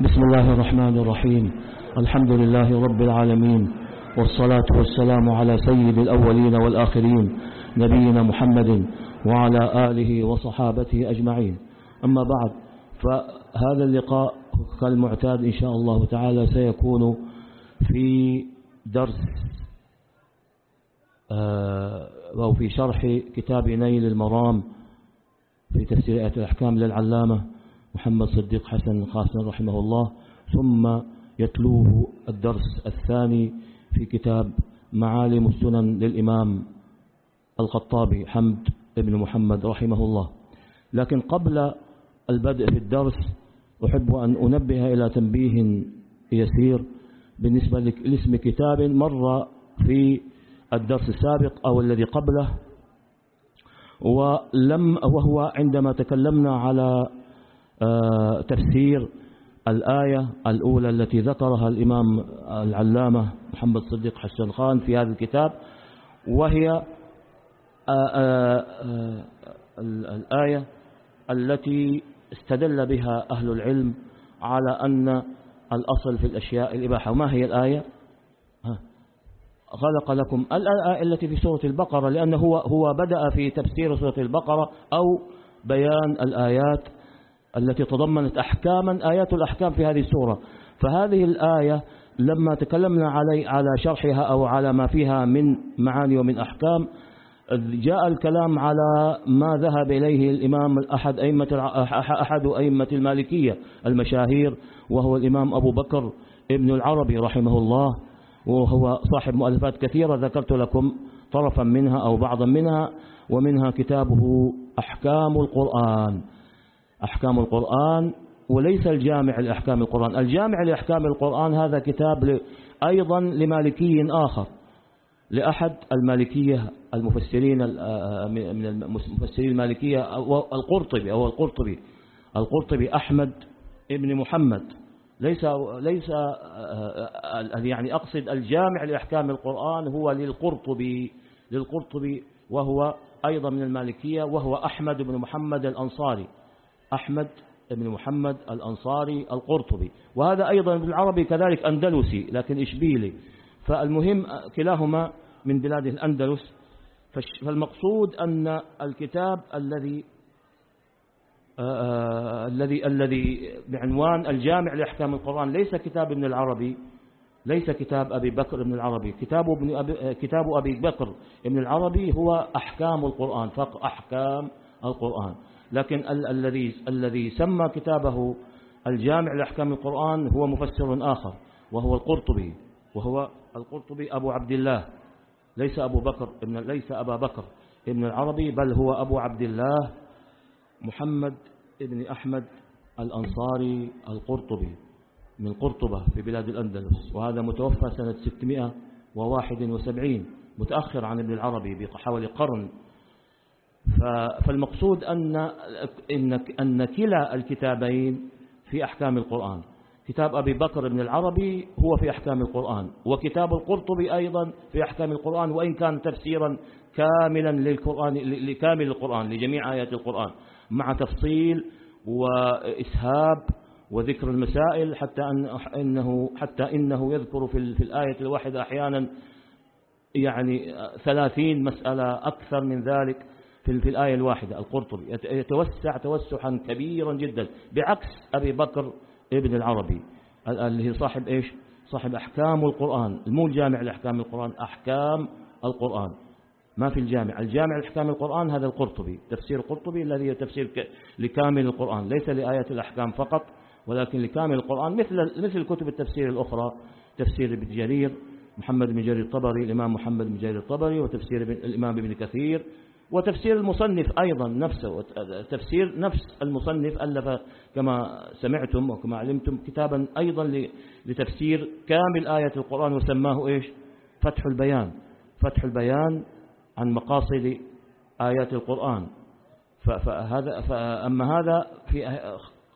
بسم الله الرحمن الرحيم. الحمد لله رب العالمين والصلاة والسلام على سيد الأولين والآخرين نبينا محمد وعلى آله وصحابته أجمعين. أما بعد فهذا اللقاء كالمعتاد إن شاء الله تعالى سيكون في درس آه، أو في شرح كتاب نيل المرام في تفسير آية الأحكام للعلامة محمد صديق حسن قاسم رحمه الله ثم يتلوه الدرس الثاني في كتاب معالم السنن للإمام الخطابي حمد بن محمد رحمه الله. لكن قبل البدء في الدرس أحب أن أنبه إلى تنبيه يسير بالنسبة لاسم كتاب مر في الدرس السابق أو الذي قبله ولم وهو عندما تكلمنا على تفسير الآية الأولى التي ذكرها الإمام العلامة محمد صديق حسن خان في هذا الكتاب وهي آه، آه، الآية التي استدل بها أهل العلم على أن الأصل في الأشياء الإباحة. وما هي الآية؟ خلق لكم. الآية التي في سورة البقرة لأنه هو, هو بدأ في تفسير سورة البقرة أو بيان الآيات التي تضمنت أحكاما آيات الأحكام في هذه السورة. فهذه الآية لما تكلمنا علي على شرحها أو على ما فيها من معاني ومن أحكام جاء الكلام على ما ذهب إليه الإمام أحد أئمة أحد أئمة المالكية المشاهير وهو الإمام أبو بكر ابن العربي رحمه الله وهو صاحب مؤلفات كثيرة ذكرت لكم طرفا منها أو بعضا منها ومنها كتابه أحكام القرآن. أحكام القرآن وليس الجامع لأحكام القرآن. الجامع لأحكام القرآن هذا كتاب أيضا لمالكي آخر لأحد المالكية المفسرين من المفسرين المالكية القرطبي أو القرطبي القرطبي أحمد ابن محمد. ليس ليس يعني أقصد الجامع لأحكام القرآن هو للقرطبي للقرطبي وهو أيضا من المالكية وهو أحمد بن محمد الأنصاري. أحمد بن محمد الأنصاري القرطبي. وهذا أيضا بالعربي كذلك أندلسي لكن إشبيلي. فالمهم كلاهما من بلاد الأندلس. فالمقصود أن الكتاب الذي آه، آه، الذي الذي بعنوان الجامع لأحكام القرآن ليس كتاب ابن العربي ليس كتاب أبي بكر ابن العربي. كتاب ابن أبي كتاب أبي بكر ابن العربي هو أحكام القرآن فقط أحكام القرآن. لكن ال الذي الذي سمى كتابه الجامع لأحكام القرآن هو مفسر آخر وهو القرطبي وهو القرطبي أبو عبد الله. ليس أبو بكر ابن ليس أبا بكر ابن العربي بل هو أبو عبد الله محمد ابن أحمد الأنصاري القرطبي من قرطبة في بلاد الأندلس. وهذا متوفى سنة 671 متأخر عن ابن العربي بحوالي قرن فالمقصود أن, أن كلا الكتابين في أحكام القرآن. كتاب أبي بكر بن العربي هو في أحكام القرآن وكتاب القرطبي أيضا في أحكام القرآن وإن كان تفسيرا كاملا للقرآن لكامل القرآن لجميع آيات القرآن مع تفصيل وإسهاب وذكر المسائل حتى أن إنه حتى إنه يذكر في في الآية الواحدة أحيانا يعني ثلاثين مسألة أكثر من ذلك. في في الآية الواحدة القرطبي يتوسع توسعا كبيرا جدا بعكس أبي بكر ابن العربي اللي هي صاحب إيش؟ صاحب أحكام القرآن مو الجامع لأحكام القرآن أحكام القرآن. ما في الجامع الجامع لأحكام القرآن هذا القرطبي تفسير القرطبي الذي هو تفسير لكامل القرآن ليس لآيات الأحكام فقط ولكن لكامل القرآن مثل مثل كتب التفسير الأخرى تفسير ابن جرير محمد بن جرير الطبري الإمام محمد بن جرير الطبري وتفسير الإمام ابن كثير وتفسير المصنف أيضا نفسه تفسير نفس المصنف ألف كما سمعتم وكما علمتم كتابا أيضا لتفسير كامل آية القرآن وسماه إيش؟ فتح البيان. فتح البيان عن مقاصد آيات القرآن. فهذا فأما هذا في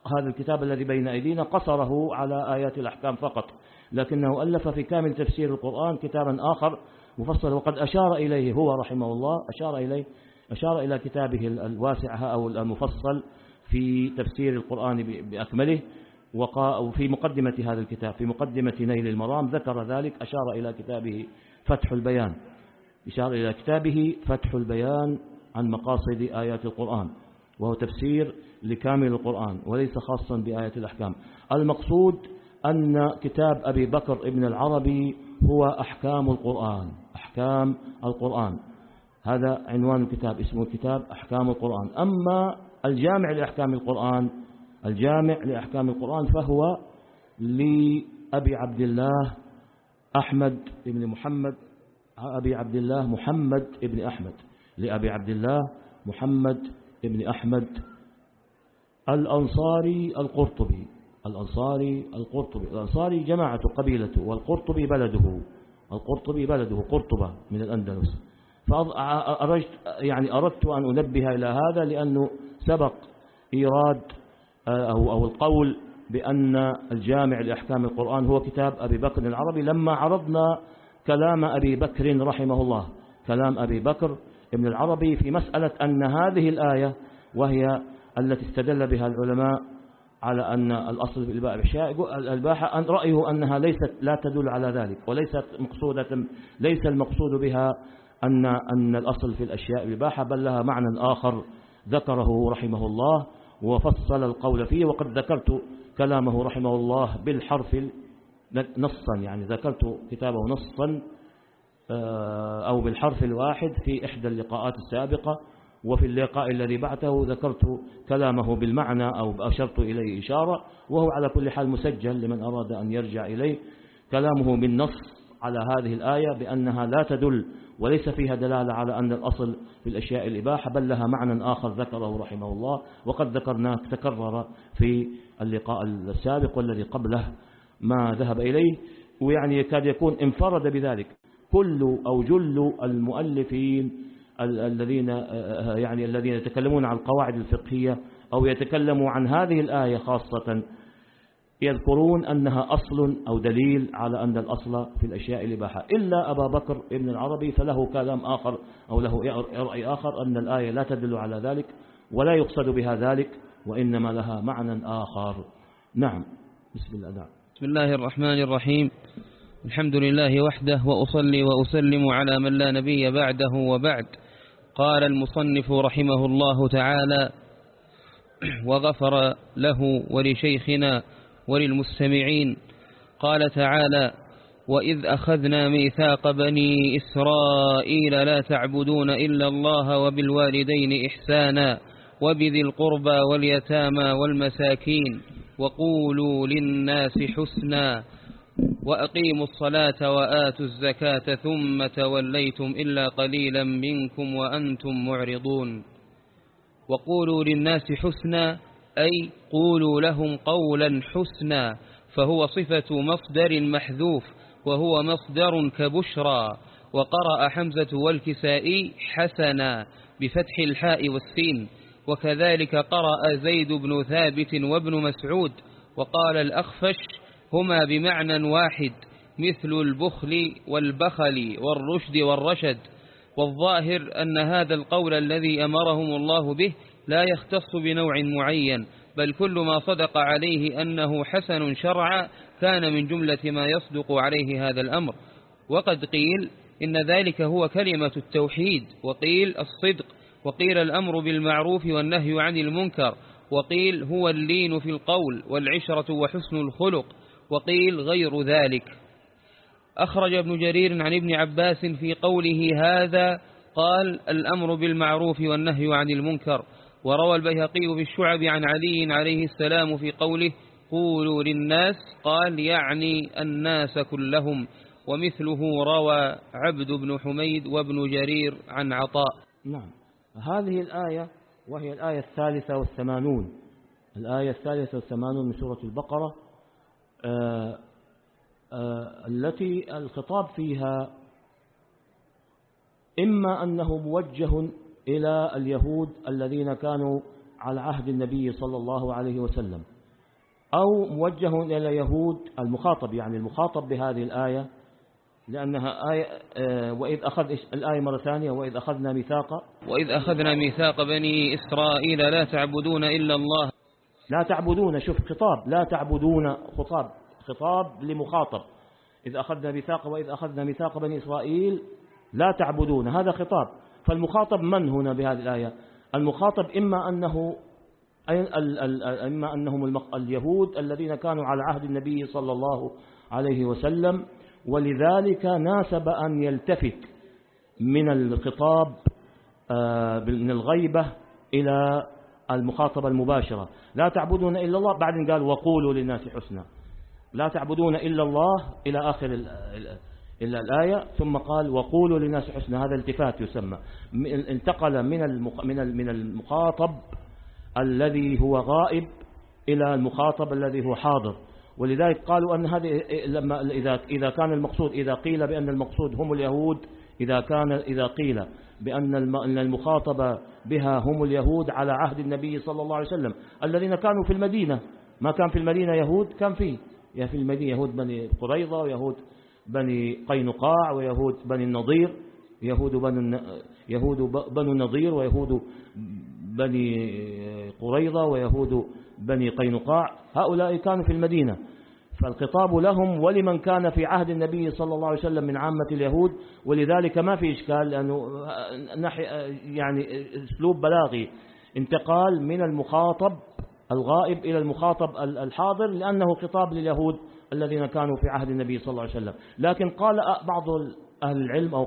هذا الكتاب الذي بين أيدينا قصره على آيات الأحكام فقط لكنه ألف في كامل تفسير القرآن كتابا آخر مفصل وقد أشار إليه هو رحمه الله أشار إليه أشار إلى كتابه الواسع أو المفصل في تفسير القرآن بأكمله وفي مقدمة هذا الكتاب في مقدمة نيل المرام ذكر ذلك أشار إلى كتابه فتح البيان. إشار إلى كتابه فتح البيان عن مقاصد آيات القرآن وهو تفسير لكامل القرآن وليس خاصا بآية الأحكام. المقصود أن كتاب أبي بكر ابن العربي هو أحكام القرآن. أحكام القرآن. هذا عنوان الكتاب اسمه الكتاب أحكام القرآن. أما الجامع لأحكام القرآن الجامع لأحكام القرآن فهو لأبي عبد الله أحمد بن محمد أبي عبد الله محمد بن أحمد. لأبي عبد الله محمد بن أحمد الأنصاري القرطبي الأنصاري القرطبي. الأنصاري جماعة قبيلته والقرطبي بلده. القرطبي بلده قرطبة من الأندلس. فأردت يعني أردت أن أنبه إلى هذا لأنه سبق إيراد أو, أو القول بأن الجامع لأحكام القرآن هو كتاب أبي بكر العربي. لما عرضنا كلام أبي بكر رحمه الله كلام أبي بكر ابن العربي في مسألة أن هذه الآية وهي التي استدل بها العلماء على أن الأصل في الإباحة أن رأيه أنها ليست لا تدل على ذلك وليست مقصودة ليس المقصود بها أن أن الأصل في الأشياء الإباحة بل لها معنى آخر ذكره رحمه الله وفصل القول فيه وقد ذكرت كلامه رحمه الله بالحرف نصا يعني ذكرت كتابه نصا آه، أو بالحرف الواحد في إحدى اللقاءات السابقة وفي اللقاء الذي بعده ذكرت كلامه بالمعنى أو أشرت إليه إشارة وهو على كل حال مسجل لمن أراد أن يرجع إليه. كلامه بالنص على هذه الآية بأنها لا تدل وليس فيها دلالة على أن الأصل في الأشياء الإباحة بل لها معنى آخر ذكره رحمه الله وقد ذكرناه تكرر في اللقاء السابق والذي قبله ما ذهب إليه ويعني يكاد يكون انفرد بذلك كل أو جل المؤلفين الذين يعني الذين يتكلمون عن القواعد الفقهية أو يتكلموا عن هذه الآية خاصة يذكرون أنها أصل أو دليل على أن الأصل في الأشياء الإباحة. إلا أبا بكر ابن العربي فله كلام آخر أو له رأي آخر أن الآية لا تدل على ذلك ولا يقصد بها ذلك وإنما لها معنى آخر. نعم. بسم الله. نعم. بسم الله الرحمن الرحيم. الحمد لله وحده وأصلي وأسلم على من لا نبي بعده وبعد. قال المصنف رحمه الله تعالى وغفر له ولشيخنا وللمستمعين. قال تعالى وإذ أخذنا ميثاق بني إسرائيل لا تعبدون إلا الله وبالوالدين إحسانا وبذي القربى واليتامى والمساكين وقولوا للناس حسنا. وأقيموا الصلاة وآتوا الزكاة ثم توليتم إلا قليلا منكم وأنتم معرضون. وقولوا للناس حسنا أي قولوا لهم قولا حسنا فهو صفة مصدر محذوف وهو مصدر كبشرى. وقرأ حمزة والكسائي حسنا بفتح الحاء والسين. وكذلك قرأ زيد بن ثابت وابن مسعود. وقال الأخفش هما بمعنى واحد مثل البخل والبخل والرشد والرشد. والظاهر أن هذا القول الذي أمرهم الله به لا يختص بنوع معين بل كل ما صدق عليه أنه حسن شرعا كان من جملة ما يصدق عليه هذا الأمر. وقد قيل إن ذلك هو كلمة التوحيد وقيل الصدق وقيل الأمر بالمعروف والنهي عن المنكر وقيل هو اللين في القول والعشرة وحسن الخلق. وقيل غير ذلك. أخرج ابن جرير عن ابن عباس في قوله هذا قال الأمر بالمعروف والنهي عن المنكر. وروى البيهقي في الشعب عن علي عليه السلام في قوله قولوا للناس قال يعني الناس كلهم. ومثله روى عبد بن حميد وابن جرير عن عطاء. نعم. هذه الآية وهي الآية الثالثة والثمانون. الآية الثالثة والثمانون من سورة البقرة. التي الخطاب فيها إما أنه موجه إلى اليهود الذين كانوا على عهد النبي صلى الله عليه وسلم أو موجه إلى يهود المخاطب يعني المخاطب بهذه الآية لأنها آية آه، وإذ أخذ الآية مرة ثانية وإذ أخذنا ميثاق. وإذ أخذنا ميثاق بني إسرائيل لا تعبدون إلا الله. لا تعبدون شوف خطاب لا تعبدون خطاب خطاب لمخاطب. إذ أخذنا ميثاق وإذ أخذنا ميثاق بني إسرائيل لا تعبدون هذا خطاب. فالمخاطب من هنا بهذه الآية؟ المخاطب إما أنه إما أنهم اليهود الذين كانوا على عهد النبي صلى الله عليه وسلم ولذلك ناسب أن يلتفت من الخطاب آه، من الغيبة إلى المخاطبة المباشرة. لا تعبدون إلا الله. بعدين قال وقولوا للناس حسنا. لا تعبدون إلا الله إلى آخر إلا الآية. ثم قال وقولوا للناس حسنا. هذا التفات يسمى. انتقل من من المخاطب الذي هو غائب إلى المخاطب الذي هو حاضر. ولذلك قالوا أن هذه لما إذا إذا كان المقصود إذا قيل بأن المقصود هم اليهود إذا كان إذا قيل بأن المخاطب بها هم اليهود على عهد النبي صلى الله عليه وسلم. الذين كانوا في المدينة ما كان في المدينة يهود كان فيه في المدينة يهود بني قريظة ويهود بني قينقاع ويهود بني النضير يهود بني يهود بنو النضير ويهود بني قريظة ويهود بني قينقاع. هؤلاء كانوا في المدينة. فالخطاب لهم ولمن كان في عهد النبي صلى الله عليه وسلم من عامة اليهود ولذلك ما في إشكال لأنه يعني أسلوب بلاغي. انتقال من المخاطب الغائب إلى المخاطب الحاضر لأنه خطاب لليهود الذين كانوا في عهد النبي صلى الله عليه وسلم. لكن قال بعض أهل العلم أو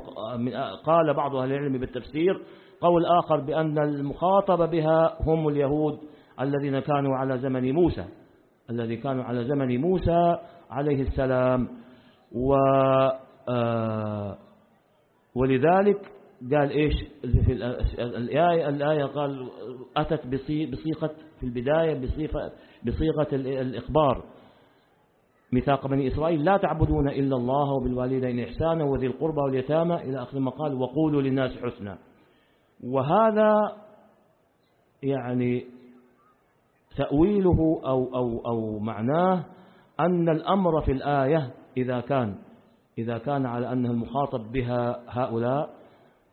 قال بعض أهل العلم بالتفسير قول آخر بأن المخاطب بها هم اليهود الذين كانوا على زمن موسى. الذي كانوا على زمن موسى عليه السلام. و آه، ولذلك قال إيش؟ في الآية, الآية قال أتت بصيغة في البداية بصيغة, بصيغة الإخبار. ميثاق بني إسرائيل لا تعبدون إلا الله وبالوالدين إحسانا وذي القربى واليتامى. إلى آخر ما قال وقولوا للناس حسنا. وهذا يعني تأويله أو, أو, أو معناه أن الأمر في الآية إذا كان إذا كان على أنه المخاطب بها هؤلاء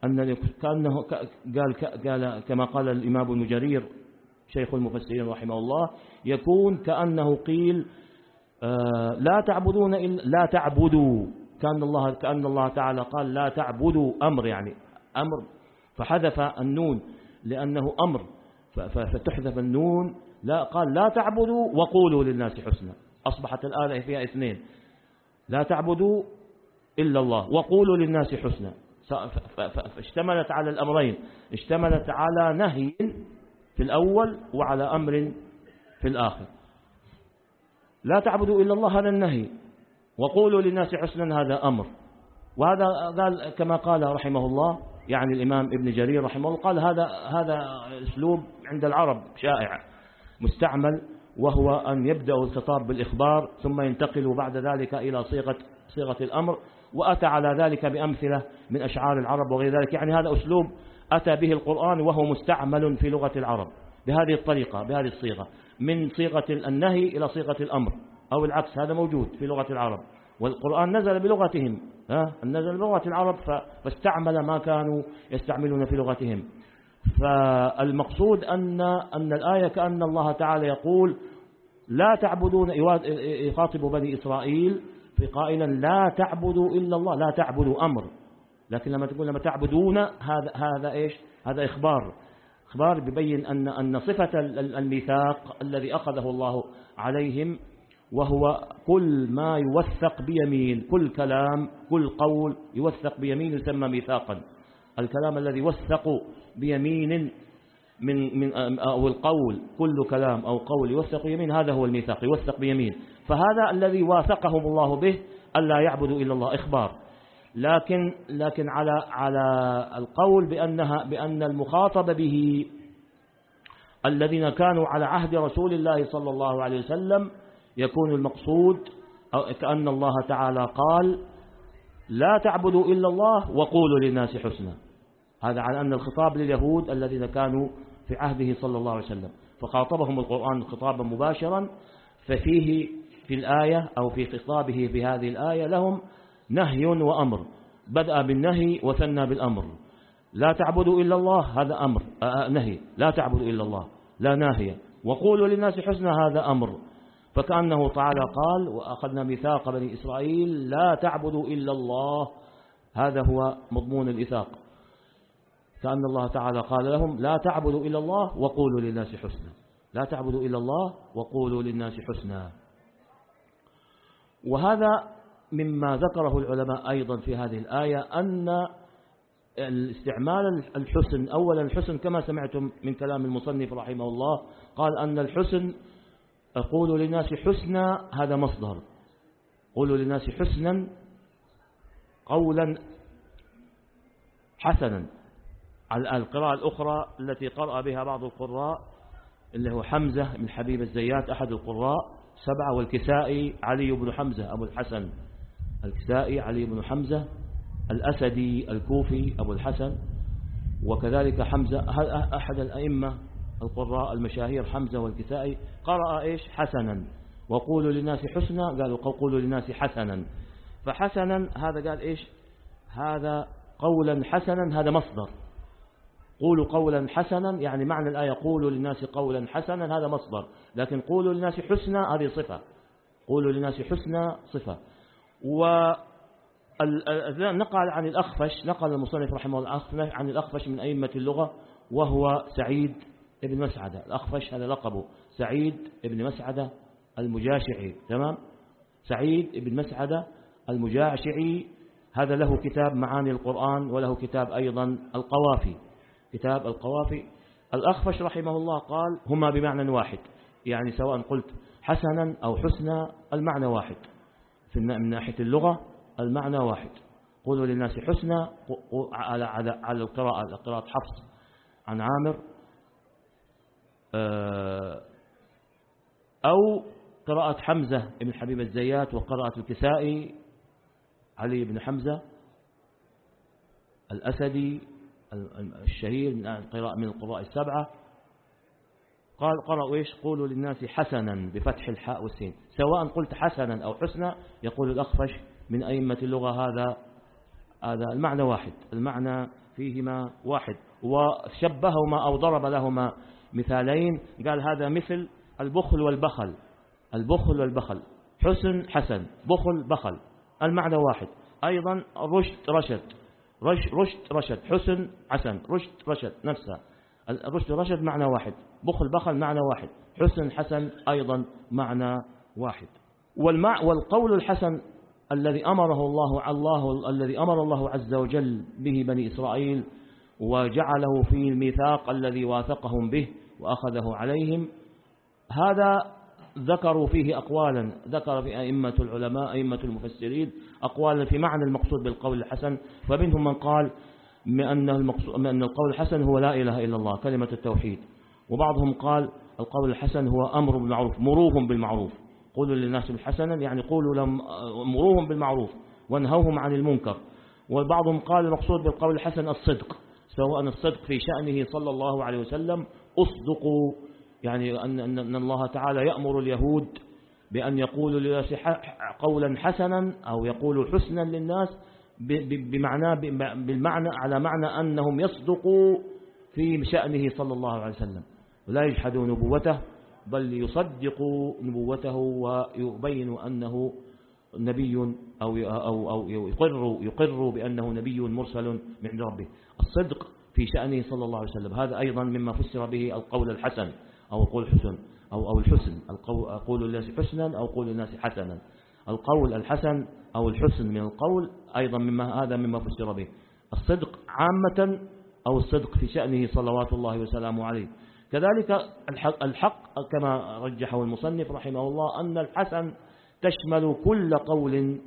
أن كأنه قال, قال كما قال الإمام ابن جرير شيخ المفسرين رحمه الله يكون كأنه قيل آه، لا تعبدون إلا لا تعبدوا. كأن الله كأن الله تعالى قال لا تعبدوا. أمر يعني أمر. فحذف النون لأنه أمر. فتحذف النون لا قال لا تعبدوا وقولوا للناس حسنا. أصبحت الآية فيها اثنين. لا تعبدوا إلا الله وقولوا للناس حسنا. فاشتملت على الأمرين. اشتملت على نهي في الأول وعلى أمر في الآخر. لا تعبدوا إلا الله هذا النهي. وقولوا للناس حسنا هذا أمر. وهذا قال كما قال رحمه الله يعني الإمام ابن جرير رحمه الله قال هذا هذا أسلوب عند العرب شائع. مستعمل وهو أن يبدأ الخطاب بالإخبار ثم ينتقل بعد ذلك إلى صيغة صيغة الأمر وأتى على ذلك بأمثلة من أشعار العرب وغير ذلك. يعني هذا أسلوب أتى به القرآن وهو مستعمل في لغة العرب بهذه الطريقة بهذه الصيغة من صيغة النهي إلى صيغة الأمر أو العكس هذا موجود في لغة العرب والقرآن نزل بلغتهم ها؟ نزل بلغة العرب فاستعمل ما كانوا يستعملون في لغتهم. فالمقصود أن أن الآية كأن الله تعالى يقول لا تعبدون يخاطب بني إسرائيل قائلا لا تعبدوا إلا الله لا تعبدوا أمر. لكن لما تقول لما تعبدون هذا هذا إيش؟ هذا إخبار. إخبار ببين أن أن صفة الميثاق الذي أخذه الله عليهم وهو كل ما يوثق بيمين كل كلام كل قول يوثق بيمين يسمى ميثاقا. الكلام الذي يوثق بيمين من من أو القول كل كلام أو قول يوثق بيمين هذا هو الميثاق يوثق بيمين. فهذا الذي واثقهم الله به ألا يعبدوا إلا الله إخبار. لكن لكن على على القول بأنها بأن المخاطب به الذين كانوا على عهد رسول الله صلى الله عليه وسلم يكون المقصود أو كأن الله تعالى قال لا تعبدوا إلا الله وقولوا للناس حسنا. هذا على أن الخطاب لليهود الذين كانوا في عهده صلى الله عليه وسلم. فخاطبهم القرآن خطابا مباشرا ففيه في الآية أو في خطابه في هذه الآية لهم نهي وأمر. بدأ بالنهي وثنى بالأمر. لا تعبدوا إلا الله هذا أمر آه، آه، نهي. لا تعبدوا إلا الله لا ناهية وقولوا للناس حسنا هذا أمر. فكأنه تعالى قال وأخذنا ميثاق بني إسرائيل لا تعبدوا إلا الله. هذا هو مضمون الإثاق كأن الله تعالى قال لهم لا تعبدوا إلا الله وقولوا للناس حسنا. لا تعبدوا إلا الله وقولوا للناس حسنا. وهذا مما ذكره العلماء أيضا في هذه الآية أن الاستعمال الحسن أولا الحسن كما سمعتم من كلام المصنف رحمه الله قال أن الحسن قولوا للناس حسنا هذا مصدر. قولوا للناس حسنا قولا حسنا. على القراءة الأخرى التي قرأ بها بعض القراء اللي هو حمزة من حبيب الزيات أحد القراء سبعة والكسائي علي بن حمزة أبو الحسن. الكسائي علي بن حمزة الأسدي الكوفي أبو الحسن. وكذلك حمزة أحد الأئمة القراء المشاهير حمزة والكسائي قرأ إيش؟ حسنا. وقولوا للناس حسنا قالوا قولوا للناس حسنا. فحسنا هذا قال إيش؟ هذا قولا حسنا هذا مصدر. قولوا قولا حسنا يعني معنى الآية قولوا للناس قولا حسنا هذا مصدر. لكن قولوا للناس حسنا هذه صفة. قولوا للناس حسنا صفة. و نقل عن الأخفش نقل المصنف رحمه الله عن الأخفش من أئمة اللغة وهو سعيد ابن مسعدة الأخفش هذا لقبه سعيد ابن مسعدة المجاشعي تمام؟ سعيد ابن مسعدة المجاشعي هذا له كتاب معاني القرآن وله كتاب أيضا القوافي كتاب القوافي. الأخفش رحمه الله قال هما بمعنى واحد يعني سواء قلت حسنا أو حسنا المعنى واحد. من ناحية اللغة المعنى واحد. قولوا للناس حسنا على القراءة قراءة حفص عن عامر أو قراءة حمزة بن حبيب الزيات وقراءة الكسائي علي بن حمزة الأسدي الشهير من القراء من القراء السبعة. قال قرأوا إيش؟ قولوا للناس حسنا بفتح الحاء والسين. سواء قلت حسنا أو حسنا يقول الأخفش من أئمة اللغة هذا هذا المعنى واحد. المعنى فيهما واحد. وشبههما أو ضرب لهما. مثالين. قال هذا مثل البخل والبخل. البخل والبخل. حسن حسن. بخل بخل. المعنى واحد. أيضا رشد رشد. رشد رشد رشد. حسن حسن. رشد رشد. نفسها. الرشد رشد معنى واحد. بخل بخل معنى واحد. حسن حسن أيضا معنى واحد. والمع والقول الحسن الذي أمره الله الله الذي أمر الله عز وجل به بني إسرائيل وجعله في الميثاق الذي واثقهم به وأخذه عليهم. هذا ذكروا فيه أقوالا. ذكر في أئمة العلماء أئمة المفسرين أقوالا في معنى المقصود بالقول الحسن. فمنهم من قال أن, أن القول الحسن هو لا إله إلا الله كلمة التوحيد. وبعضهم قال القول الحسن هو أمر بالمعروف مروهم بالمعروف. قولوا للناس بالحسنة يعني قولوا لهم مروهم بالمعروف وانهوهم عن المنكر. وبعضهم قال المقصود بالقول الحسن الصدق سواء الصدق في شأنه صلى الله عليه وسلم أصدقوا يعني أن, الله تعالى يأمر اليهود بأن يقولوا للناس قولا حسنا أو يقولوا حسنا للناس بمعنى بالمعنى على معنى أنهم يصدقوا في شأنه صلى الله عليه وسلم. ولا يجحدوا نبوته بل يصدقوا نبوته ويبينوا أنه نبي أو, أو, أو يقر, يقر بأنه نبي مرسل من ربه. الصدق في شأنه صلى الله عليه وسلم. هذا أيضا مما فسر به القول الحسن أو القول الحسن أو, أو الحسن. قول الناس حسنا أو قول الناس حسنا. القول الحسن أو الحسن من القول أيضا مما هذا مما فسر به. الصدق عامة أو الصدق في شأنه صلوات الله وسلامه عليه. كذلك الحق كما رجحه المصنف رحمه الله أن الحسن تشمل كل قول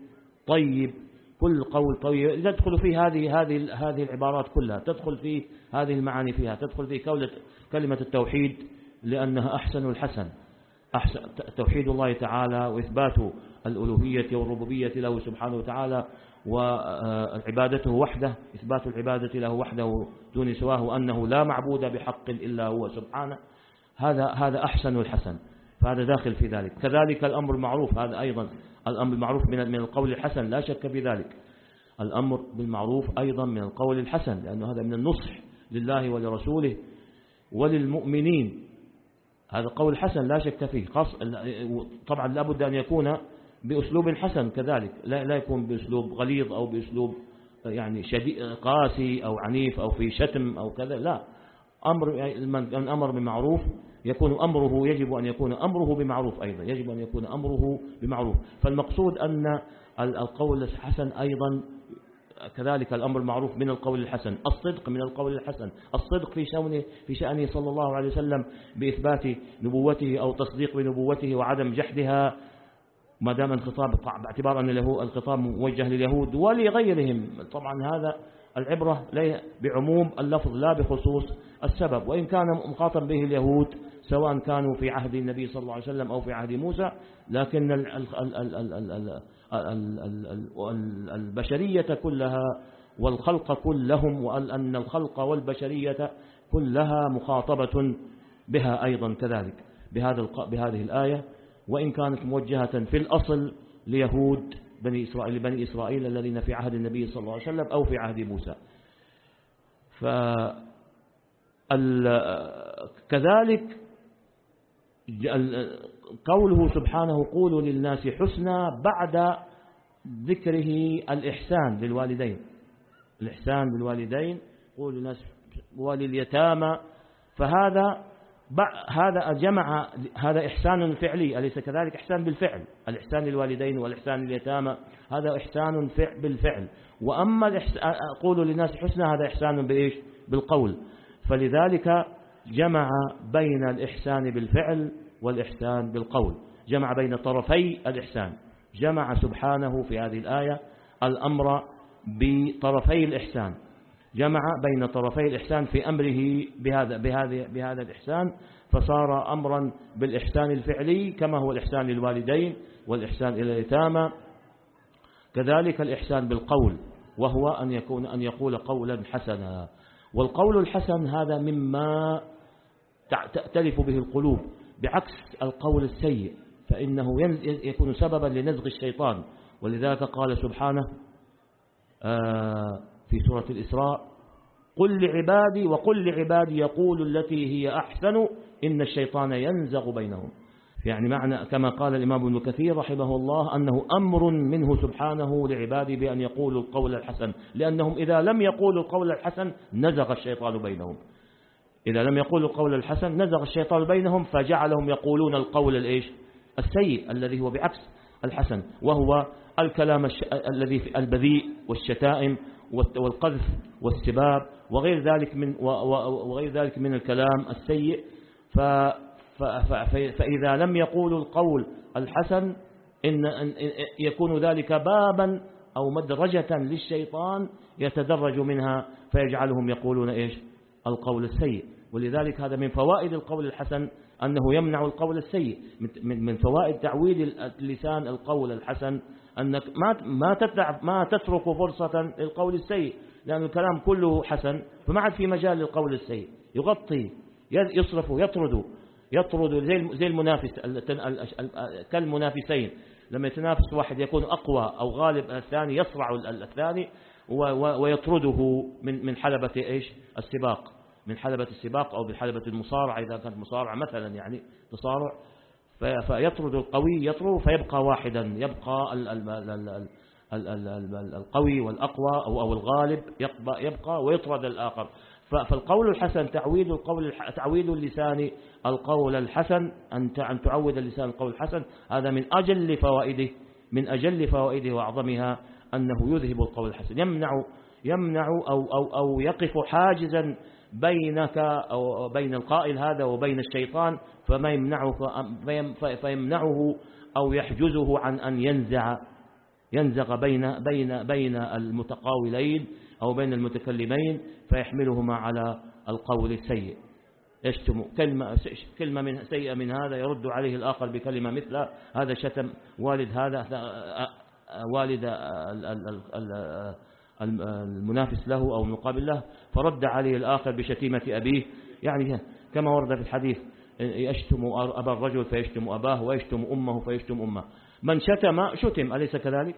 طيب كل قول طيب تدخل في هذه هذه هذه العبارات كلها تدخل في هذه المعاني فيها تدخل في كلمة التوحيد لأنها أحسن الحسن. أحسن توحيد الله تعالى وإثبات الألوهية والربوبية له سبحانه وتعالى وعبادته وحده إثبات العبادة له وحده دون سواه أنه لا معبود بحق إلا هو سبحانه. هذا هذا أحسن الحسن فهذا داخل في ذلك. كذلك الأمر المعروف هذا أيضا الأمر المعروف من القول الحسن لا شك في ذلك. الأمر بالمعروف أيضا من القول الحسن لأنه هذا من النصح لله ولرسوله وللمؤمنين. هذا قول حسن لا شك فيه طبعا لابد أن يكون بأسلوب حسن كذلك. لا, لا يكون بأسلوب غليظ أو بأسلوب يعني شديد قاسي أو عنيف أو في شتم أو كذا لا. أمر من أمر بمعروف يكون أمره يجب أن يكون أمره بمعروف أيضا يجب أن يكون أمره بمعروف. فالمقصود أن القول الحسن أيضا كذلك الأمر المعروف من القول الحسن الصدق من القول الحسن الصدق في شأنه, في شأنه صلى الله عليه وسلم بإثبات نبوته أو تصديق بنبوته وعدم جحدها ما دام الخطاب باعتبار أن له الخطاب موجه لليهود ولغيرهم. طبعا هذا العبرة بعموم اللفظ لا بخصوص السبب. وإن كان مخاطب به اليهود سواء كانوا في عهد النبي صلى الله عليه وسلم أو في عهد موسى لكن البشرية كلها والخلق كلهم وأن الخلق والبشرية كلها مخاطبة بها أيضا كذلك بهذا بهذه الآية وإن كانت موجهة في الأصل ليهود بني إسرائيل بني إسرائيل الذين في عهد النبي صلى الله عليه وسلم أو في عهد موسى. كذلك قوله سبحانه قولوا للناس حسنا بعد ذكره الإحسان للوالدين الإحسان للوالدين قولوا للناس ولليتامى فهذا هذا جمع هذا إحسان فعلي أليس كذلك إحسان بالفعل؟ الإحسان للوالدين والإحسان لليتامى هذا إحسان بالفعل. وأما قولوا للناس حسنا هذا إحسان بإيش؟ بالقول. فلذلك جمع بين الإحسان بالفعل والإحسان بالقول. جمع بين طرفي الإحسان. جمع سبحانه في هذه الآية الأمر بطرفي الإحسان. جمع بين طرفي الإحسان في أمره بهذا, بهذا, بهذا الإحسان فصار أمرا بالإحسان الفعلي كما هو الإحسان للوالدين والإحسان إلى اليتامى. كذلك الإحسان بالقول وهو أن يكون أن يقول قولا حسنا. والقول الحسن هذا مما تأتلف به القلوب بعكس القول السيء فإنه يكون سببا لنزغ الشيطان. ولذلك قال سبحانه آه، في سورة الإسراء قل لعبادي وقل لعبادي يقول التي هي أحسن إن الشيطان ينزغ بينهم. يعني معنى كما قال الإمام ابن كثير رحمه الله أنه أمر منه سبحانه لعباده بأن يقولوا القول الحسن لأنهم إذا لم يقولوا القول الحسن نزغ الشيطان بينهم. إذا لم يقولوا القول الحسن نزغ الشيطان بينهم فجعلهم يقولون القول الإيش السيء الذي هو بعكس الحسن وهو الكلام. الذي في البذيء والشتائم والقذف والسباب وغير ذلك من وغير ذلك من الكلام السيء. فإذا لم يقولوا القول الحسن إن يكون ذلك بابا أو مدرجة للشيطان يتدرج منها فيجعلهم يقولون إيش القول السيء ولذلك هذا من فوائد القول الحسن أنه يمنع القول السيء. من فوائد تعويد اللسان القول الحسن أنك ما ما ما تترك فرصة للقول السيء لأن الكلام كله حسن فما عاد في مجال للقول السيء. يغطي يصرف يطرد يطرد زي زي المنافس كالمنافسين. لما يتنافس واحد يكون أقوى أو غالب الثاني يصرع الثاني ويطرده من من حلبة إيش؟ السباق. من حلبة السباق أو بحلبة المصارعة إذا كانت مصارعة مثلا يعني تصارع فيطرد القوي يطرد فيبقى واحدا يبقى القوي والأقوى أو الغالب يبقى ويطرد الآخر فالقول الحسن تعويد القول تعويد اللسان القول الحسن أن أن تعود اللسان القول الحسن هذا من أجل فوائده من أجل فوائده وأعظمها أنه يذهب القول الحسن يمنع يمنع أو أو أو يقف حاجزا بينك أو بين القائل هذا وبين الشيطان فما يمنعه فيمنعه أو يحجزه عن أن ينزع ينزغ بين بين بين المتقاولين أو بين المتكلمين فيحملهما على القول السيء. يشتم كلمة كلمة من سيئة من هذا يرد عليه الآخر بكلمة مثله هذا شتم والد هذا والد المنافس له أو المقابل له فرد عليه الآخر بشتيمة أبيه. يعني كما ورد في الحديث يشتم أبا الرجل فيشتم أباه ويشتم أمه فيشتم أمه. من شتم شتم أليس كذلك؟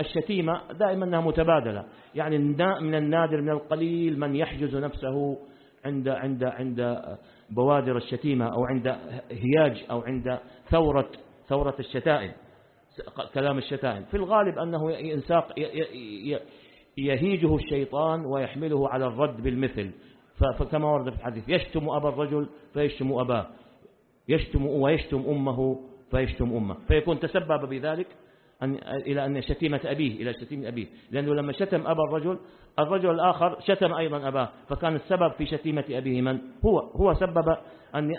الشتيمة دائما أنها متبادلة. يعني من النادر من القليل من يحجز نفسه عند عند عند بوادر الشتيمة أو عند هياج أو عند ثورة ثورة الشتائم. كلام الشتائم في الغالب أنه ينساق يهيجه الشيطان ويحمله على الرد بالمثل. فكما ورد في الحديث يشتم أبا الرجل فيشتم أباه يشتم ويشتم أمه فيشتم أمه. فيكون تسبب بذلك أن إلى أن شتيمة أبيه إلى شتيمة أبيه. لأنه لما شتم أبا الرجل الرجل الآخر شتم أيضا أباه فكان السبب في شتيمة أبيه من؟ هو هو سبب أن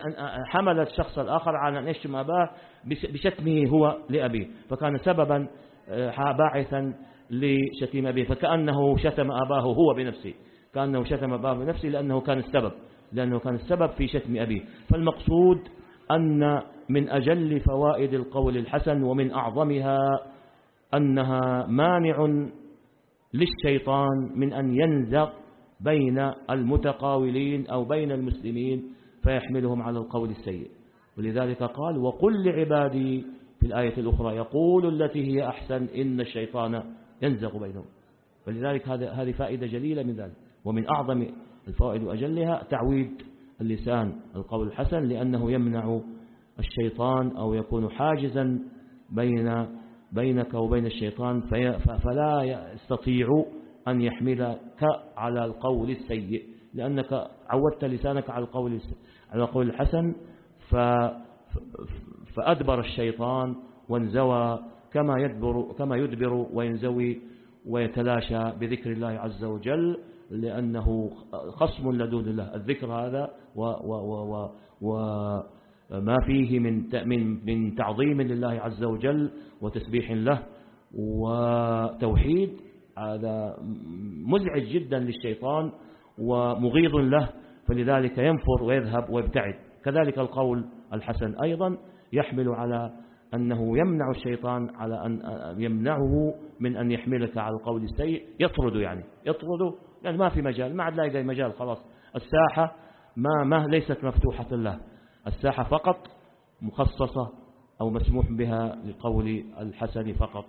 حمل الشخص الآخر على أن يشتم أباه بشتمه هو لأبيه. فكان سببا آه، باعثا لشتيم أبيه. فكأنه شتم أباه هو بنفسه. كأنه شتم أباه بنفسه لأنه كان السبب. لأنه كان السبب في شتم أبيه. فالمقصود أن من أجل فوائد القول الحسن ومن أعظمها أنها مانع للشيطان من أن ينزغ بين المتقاولين أو بين المسلمين فيحملهم على القول السيء. ولذلك قال وقل لعبادي في الآية الأخرى يقول التي هي أحسن إن الشيطان ينزغ بينهم. فلذلك هذه فائدة جليلة من ذلك. ومن أعظم الفوائد وأجلها تعويد اللسان القول الحسن لأنه يمنع الشيطان أو يكون حاجزا بين بينك وبين الشيطان فلا يستطيع أن يحملك على القول السيء لأنك عودت لسانك على القول على القول الحسن فأدبر الشيطان وانزوى كما يدبر كما يدبر وينزوي ويتلاشى بذكر الله عز وجل لأنه خصم لدود الله. الذكر هذا و و و و وما فيه من من من تعظيم لله عز وجل وتسبيح له وتوحيد هذا مزعج جدا للشيطان ومغيظ له فلذلك ينفر ويذهب ويبتعد. كذلك القول الحسن أيضا يحمل على أنه يمنع الشيطان على أن يمنعه من أن يحملك على القول السيء. يطرده يعني يطرده لأن ما في مجال ما عاد لاقي مجال خلاص. الساحة ما ما ليست مفتوحة له. الساحة فقط مخصصة أو مسموح بها لقول الحسن فقط.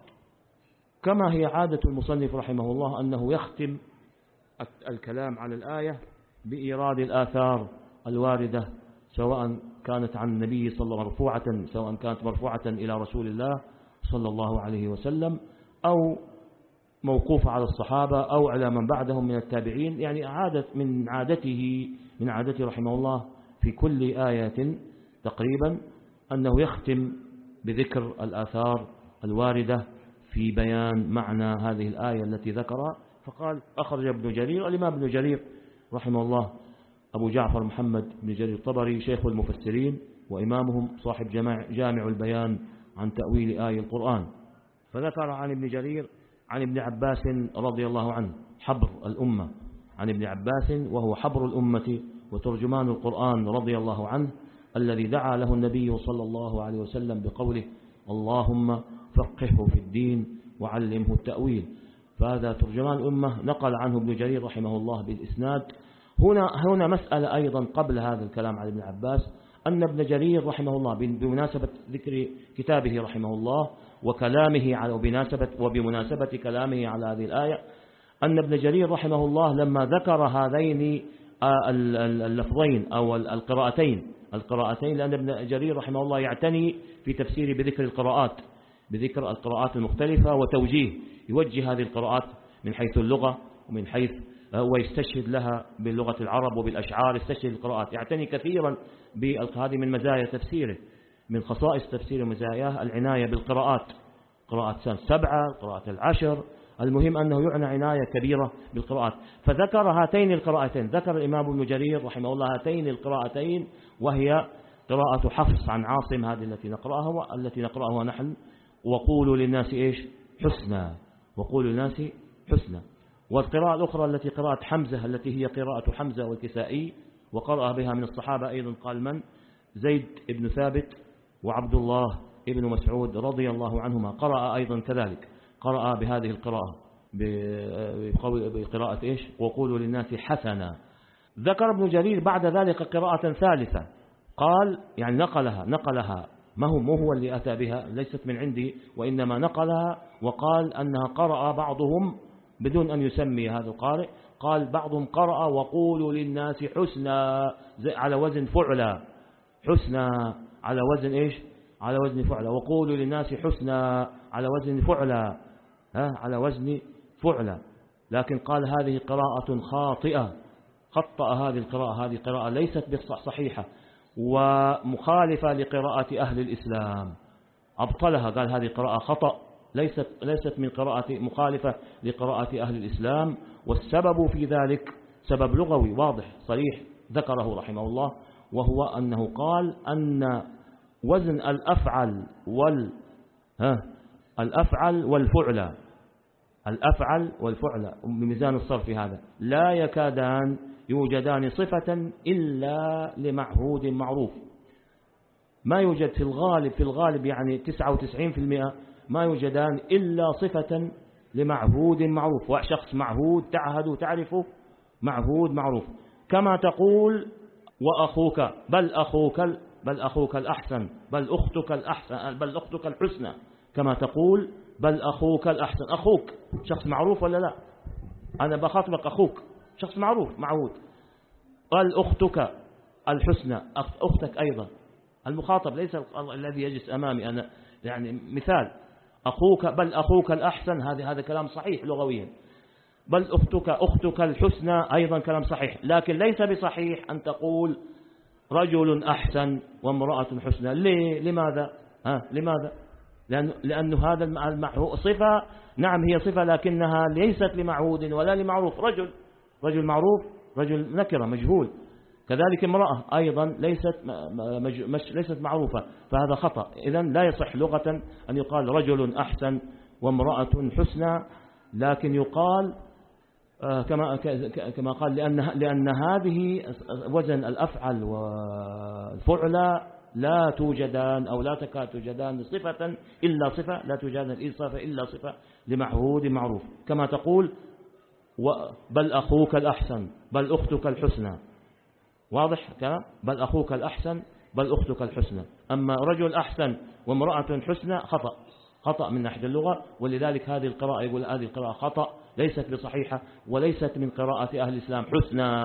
كما هي عادة المصنف رحمه الله أنه يختم الكلام على الآية بإيراد الآثار الواردة سواء كانت عن النبي صلى الله مرفوعة سواء كانت مرفوعة إلى رسول الله صلى الله عليه وسلم أو موقوفة على الصحابة أو على من بعدهم من التابعين يعني عادة من عادته من عادته رحمه الله في كل آية تقريبا أنه يختم بذكر الآثار الواردة في بيان معنى هذه الآية التي ذكرها. فقال أخرج ابن جرير الإمام ابن جرير رحمه الله أبو جعفر محمد بن جرير الطبري شيخ المفسرين وإمامهم صاحب جامع البيان عن تأويل آي القرآن. فذكر عن ابن جرير عن ابن عباس رضي الله عنه حبر الأمة. عن ابن عباس وهو حبر الأمة وترجمان القرآن رضي الله عنه الذي دعا له النبي صلى الله عليه وسلم بقوله اللهم فقهه في الدين وعلمه التأويل. فهذا ترجمان الأمة. نقل عنه ابن جرير رحمه الله بالإسناد. هنا هنا مسألة أيضا قبل هذا الكلام على ابن عباس. أن ابن جرير رحمه الله بمناسبة ذكر كتابه رحمه الله وكلامه على وبمناسبة وبمناسبة كلامه على هذه الآية أن ابن جرير رحمه الله لما ذكر هذين اللفظين أو القراءتين. القراءتين لأن ابن جرير رحمه الله يعتني في تفسير بذكر القراءات بذكر القراءات المختلفة وتوجيه يوجه هذه القراءات من حيث اللغة ومن حيث هو يستشهد لها بلغة العرب وبالأشعار يستشهد القراءات. يعتني كثيرا هذه من مزايا تفسيره من خصائص تفسير مزاياه العناية بالقراءات. قراءة سبعة قراءة العشر المهم أنه يعنى عناية كبيرة بالقراءات. فذكر هاتين القراءتين. ذكر الإمام ابن جرير رحمه الله هاتين القراءتين وهي قراءة حفص عن عاصم هذه التي نقرأها التي نقرأها نحن. وقولوا للناس إيش؟ حسنى. وقولوا للناس حسنى. والقراءة الأخرى التي قراءة حمزة التي هي قراءة حمزة والكسائي وقرأ بها من الصحابة أيضا قال من؟ زيد بن ثابت وعبد الله ابن مسعود رضي الله عنهما. قرأ أيضا كذلك. قرأ بهذه القراءة بقراءة إيش؟ وقولوا للناس حسنا. ذكر ابن جرير بعد ذلك قراءة ثالثة. قال يعني نقلها نقلها. ما هو مو هو اللي أتى بها؟ ليست من عندي وإنما نقلها. وقال أنها قرأ بعضهم بدون أن يسمي هذا القارئ. قال بعضهم قرأ وقولوا للناس حسنا على وزن فعلا. حسنا على وزن إيش؟ على وزن فعلا. وقولوا للناس حسنا على وزن فعلا. ها على وزن فعلا لكن قال هذه قراءة خاطئة. خطأ هذه القراءة هذه قراءة ليست صحيحة ومخالفة لقراءة أهل الإسلام. أبطلها قال هذه قراءة خطأ. ليست, ليست من قراءة مخالفة لقراءة أهل الإسلام. والسبب في ذلك سبب لغوي واضح صريح ذكره رحمه الله وهو أنه قال أن وزن الأفعل وال ها الأفعل والفعل. الأفعل والفعل بميزان الصرف هذا. لا يكادان يوجدان صفة إلا لمعهود معروف. ما يوجد في الغالب في الغالب يعني 99% ما يوجدان إلا صفة لمعهود معروف. وشخص معهود تعهد وتعرفه معهود معروف. كما تقول وأخوك بل أخوك بل أخوك الأحسن بل أختك الأحسن بل أختك الحسنى. كما تقول بل أخوك الأحسن. أخوك شخص معروف ولا لا؟ أنا بخاطبك أخوك شخص معروف معهود بل أختك الحسنى أختك أيضا. المخاطب ليس الذي يجلس أمامي أنا. يعني مثال أخوك بل أخوك الأحسن هذا هذا كلام صحيح لغويا. بل أختك أختك الحسنى أيضا كلام صحيح. لكن ليس بصحيح أن تقول رجل أحسن وامرأة حسنى. ليه؟ لماذا؟ ها؟ لماذا؟ لأن هذا صفة نعم هي صفة لكنها ليست لمعهود ولا لمعروف. رجل رجل معروف رجل نكرة مجهول. كذلك امرأة أيضا ليست ليست معروفة فهذا خطأ. إذا لا يصح لغة أن يقال رجل أحسن وامرأة حسنى لكن يقال آه، كما كما قال لأن لأن هذه وزن الأفعل والفعل لا توجدان أو لا تكاد توجدان صفة إلا صفة لا توجدان صفة إلا صفة لمعهود معروف. كما تقول بل أخوك الأحسن بل أختك الحسنى. واضح كلام بل أخوك الأحسن بل أختك الحسنى. أما رجل أحسن وامرأة حسنى خطأ خطأ من ناحية اللغة. ولذلك هذه القراءة يقول هذه القراءة خطأ ليست بصحيحة وليست من قراءة أهل الإسلام حسنى.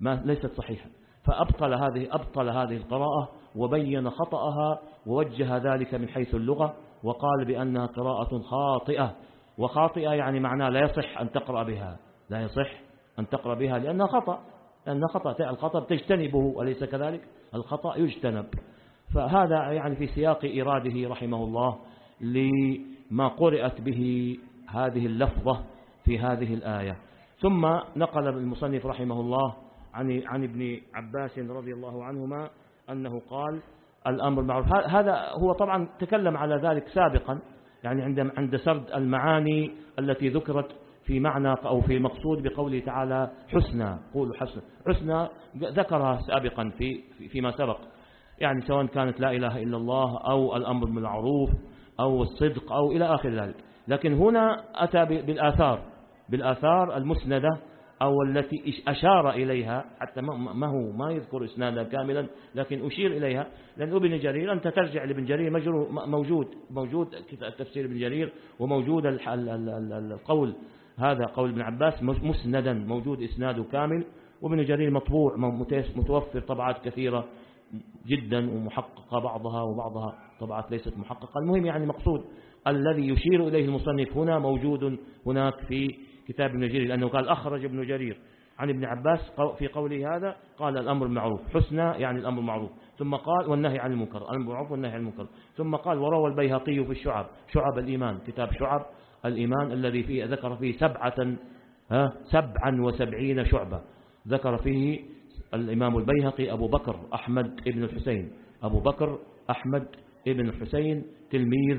ما ليست صحيحة. فأبطل هذه أبطل هذه القراءة وبين خطأها ووجه ذلك من حيث اللغة وقال بأنها قراءة خاطئة. وخاطئة يعني معناه لا يصح أن تقرأ بها. لا يصح أن تقرأ بها لأنها خطأ. لأن خطأ. الخطأ تجتنبه أليس كذلك؟ الخطأ يجتنب. فهذا يعني في سياق إراده رحمه الله لما قرأت به هذه اللفظة في هذه الآية. ثم نقل المصنف رحمه الله عن عن ابن عباس رضي الله عنهما أنه قال الأمر معروف هذا هو طبعا تكلم على ذلك سابقا يعني عند عند سرد المعاني التي ذكرت في معنى أو في مقصود بقوله تعالى حسنى. قولوا حسنى. حسنى ذكرها سابقا في فيما سبق. يعني سواء كانت لا إله إلا الله أو الأمر بالمعروف أو الصدق أو إلى آخر ذلك. لكن هنا أتى بالآثار. بالآثار المسندة أو التي أشار إليها حتى ما هو ما يذكر إسنادا كاملا لكن أشير إليها. لأن ابن جرير أنت ترجع لابن جرير موجود موجود تفسير ابن جرير وموجود القول هذا قول ابن عباس مسندا موجود إسناده كامل. وابن جرير مطبوع متوفر طبعات كثيرة جدا ومحققة بعضها وبعضها طبعات ليست محققة. المهم يعني مقصود الذي يشير إليه المصنف هنا موجود هناك في كتاب ابن جرير لأنه قال أخرج ابن جرير. عن ابن عباس في قوله هذا قال الأمر معروف حسنى يعني الأمر معروف ثم قال والنهي عن المنكر الأمر معروف والنهي عن المنكر. ثم قال وروى البيهقي في الشعب شعب الإيمان كتاب شعب الإيمان الذي فيه ذكر فيه سبعة ها سبعا وسبعين شعبة. ذكر فيه الإمام البيهقي أبو بكر أحمد ابن الحسين. أبو بكر أحمد ابن الحسين تلميذ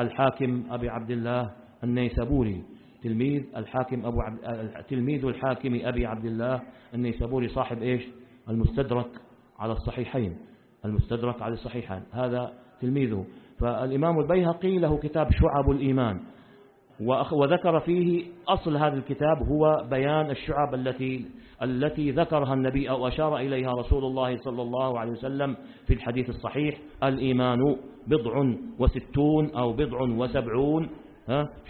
الحاكم أبي عبد الله النيسابوري. تلميذ الحاكم أبو عبد تلميذ الحاكم أبي عبد الله النيسابوري صاحب إيش؟ المستدرك على الصحيحين. المستدرك على الصحيحين هذا تلميذه. فالإمام البيهقي له كتاب شعب الإيمان. وذكر فيه أصل هذا الكتاب هو بيان الشعب التي التي ذكرها النبي أو أشار إليها رسول الله صلى الله عليه وسلم في الحديث الصحيح الإيمان بضع وستون أو بضع وسبعون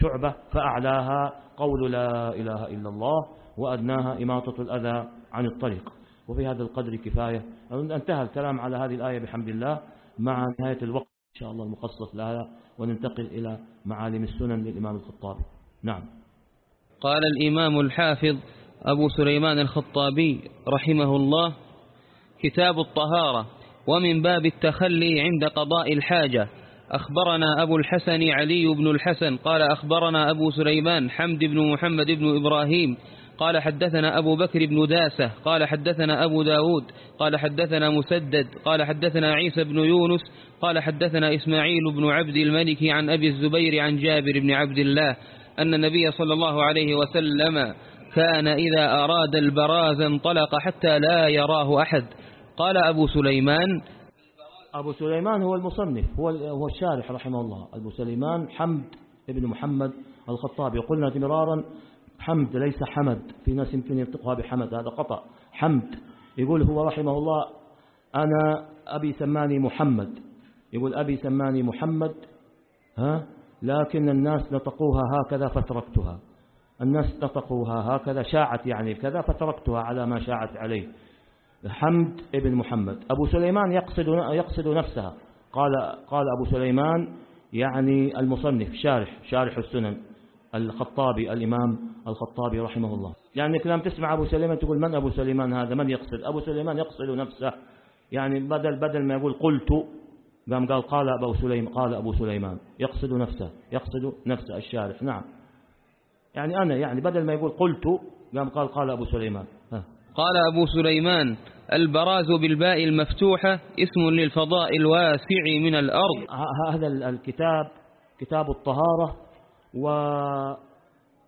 شعبة فأعلاها قول لا إله إلا الله وأدناها إماطة الأذى عن الطريق. وفي هذا القدر كفاية. انتهى الكلام على هذه الآية بحمد الله. مع نهاية الوقت إن شاء الله المخصص لها وننتقل إلى معالم السنن للإمام الخطابي. نعم. قال الإمام الحافظ أبو سليمان الخطابي رحمه الله كتاب الطهارة ومن باب التخلي عند قضاء الحاجة. أخبرنا أبو الحسن علي بن الحسن قال أخبرنا أبو سليمان حمد بن محمد بن إبراهيم قال حدثنا أبو بكر بن داسة قال حدثنا أبو داود قال حدثنا مسدد قال حدثنا عيسى بن يونس قال حدثنا إسماعيل بن عبد الملك عن أبي الزبير عن جابر بن عبد الله أن النبي صلى الله عليه وسلم كان إذا أراد البراز انطلق حتى لا يراه أحد. قال أبو سليمان أبو سليمان هو المصنف هو هو الشارح رحمه الله. أبو سليمان حمد ابن محمد الخطابي. قلنا مرارا حمد ليس حمد. في ناس يمكن ينطقها بحمد هذا خطأ حمد. يقول هو رحمه الله أنا أبي سماني محمد. يقول أبي سماني محمد ها؟ لكن الناس نطقوها هكذا فتركتها الناس نطقوها هكذا شاعت يعني كذا فتركتها على ما شاعت عليه. حمد ابن محمد. أبو سليمان يقصد يقصد نفسها. قال قال أبو سليمان يعني المصنف شارح شارح السنن الخطابي الإمام الخطابي رحمه الله. يعني لما تسمع أبو سليمان تقول من أبو سليمان هذا؟ من يقصد؟ أبو سليمان يقصد نفسه. يعني بدل بدل ما يقول قلت قام قال قال أبو سليمان قال أبو سليمان. يقصد نفسه يقصد نفسه الشارح. نعم. يعني أنا يعني بدل ما يقول قلت قام قال قال أبو سليمان. قال أبو سليمان البراز بالباء المفتوحة اسم للفضاء الواسع من الأرض. هذا الكتاب كتاب الطهارة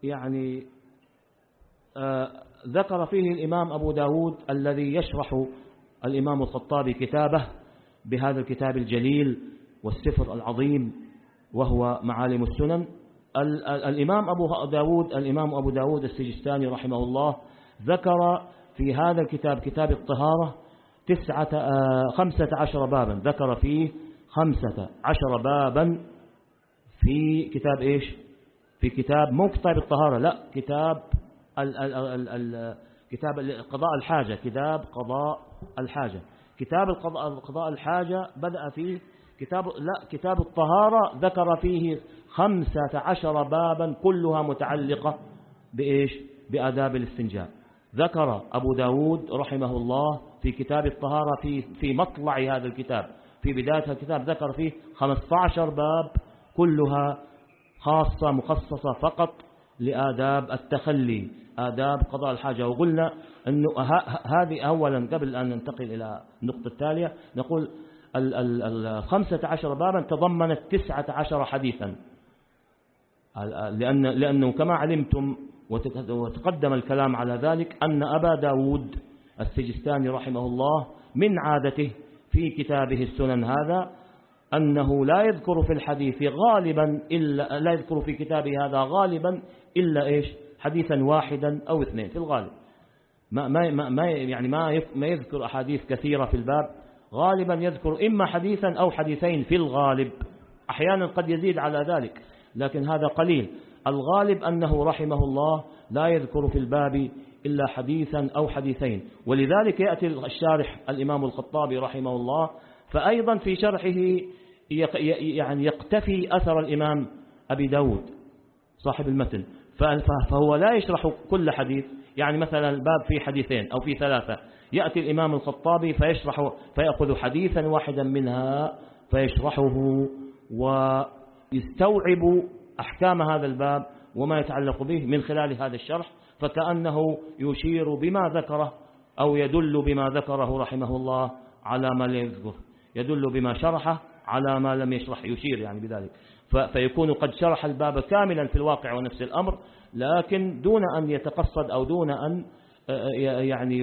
ويعني آه ذكر فيه الإمام أبو داود الذي يشرح الإمام الخطابي كتابه بهذا الكتاب الجليل والسفر العظيم وهو معالم السنن. الإمام أبو داود الإمام أبو داود السجستاني رحمه الله ذكر في هذا الكتاب كتاب الطهارة تسعة آه، خمسة عشر بابا. ذكر فيه خمسة عشر بابا في كتاب إيش؟ في كتاب مو كتاب الطهارة لا كتاب ال ال ال ال كتاب قضاء الحاجة كتاب قضاء الحاجة. كتاب القضاء قضاء الحاجة بدأ فيه كتاب لا كتاب الطهارة ذكر فيه خمسة عشر بابا كلها متعلقة بإيش؟ بآداب الاستنجاء. ذكر أبو داود رحمه الله في كتاب الطهارة في, في مطلع هذا الكتاب. في بداية الكتاب ذكر فيه 15 باب كلها خاصة مخصصة فقط لآداب التخلي آداب قضاء الحاجة. وقلنا أنه هذه أولا قبل أن ننتقل إلى النقطة التالية نقول الخمسة عشر بابا تضمنت تسعة عشر حديثا. لأن لأنه كما علمتم وتقدم الكلام على ذلك أن أبا داود السجستاني رحمه الله من عادته في كتابه السنن هذا أنه لا يذكر في الحديث غالبا إلا لا يذكر في كتابه هذا غالبا إلا إيش؟ حديثا واحدا أو اثنين في الغالب. ما ما ما يعني ما ما يذكر أحاديث كثيرة في الباب. غالبا يذكر إما حديثا أو حديثين في الغالب. أحيانا قد يزيد على ذلك لكن هذا قليل. الغالب أنه رحمه الله لا يذكر في الباب إلا حديثا أو حديثين. ولذلك يأتي الشارح الإمام الخطابي رحمه الله فأيضا في شرحه يعني يقتفي أثر الإمام أبي داود صاحب المتن. فهو لا يشرح كل حديث يعني مثلا الباب فيه حديثين أو فيه ثلاثة. يأتي الإمام الخطابي فيشرح فيأخذ حديثا واحدا منها فيشرحه ويستوعب أحكام هذا الباب وما يتعلق به من خلال هذا الشرح فكأنه يشير بما ذكره أو يدل بما ذكره رحمه الله على ما لا يذكر. يدل بما شرحه على ما لم يشرح يشير يعني بذلك. فيكون قد شرح الباب كاملا في الواقع ونفس الأمر لكن دون أن يتقصد أو دون أن يعني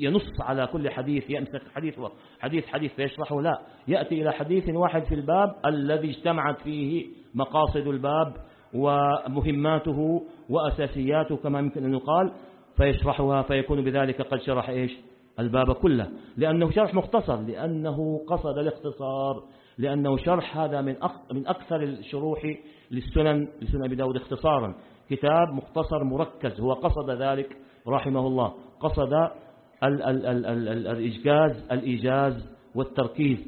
ينص على كل حديث يمسك حديث حديث حديث فيشرحه؟ لا. يأتي إلى حديث واحد في الباب الذي اجتمعت فيه مقاصد الباب ومهماته وأساسياته كما يمكن أن يقال فيشرحها فيكون بذلك قد شرح إيش؟ الباب كله. لأنه شرح مختصر لأنه قصد الاختصار لأنه شرح هذا من من أكثر الشروح للسنن لسنن أبي داود اختصارا. كتاب مختصر مركز هو قصد ذلك رحمه الله قصد ال ال ال ال ال الإجاز الإيجاز والتركيز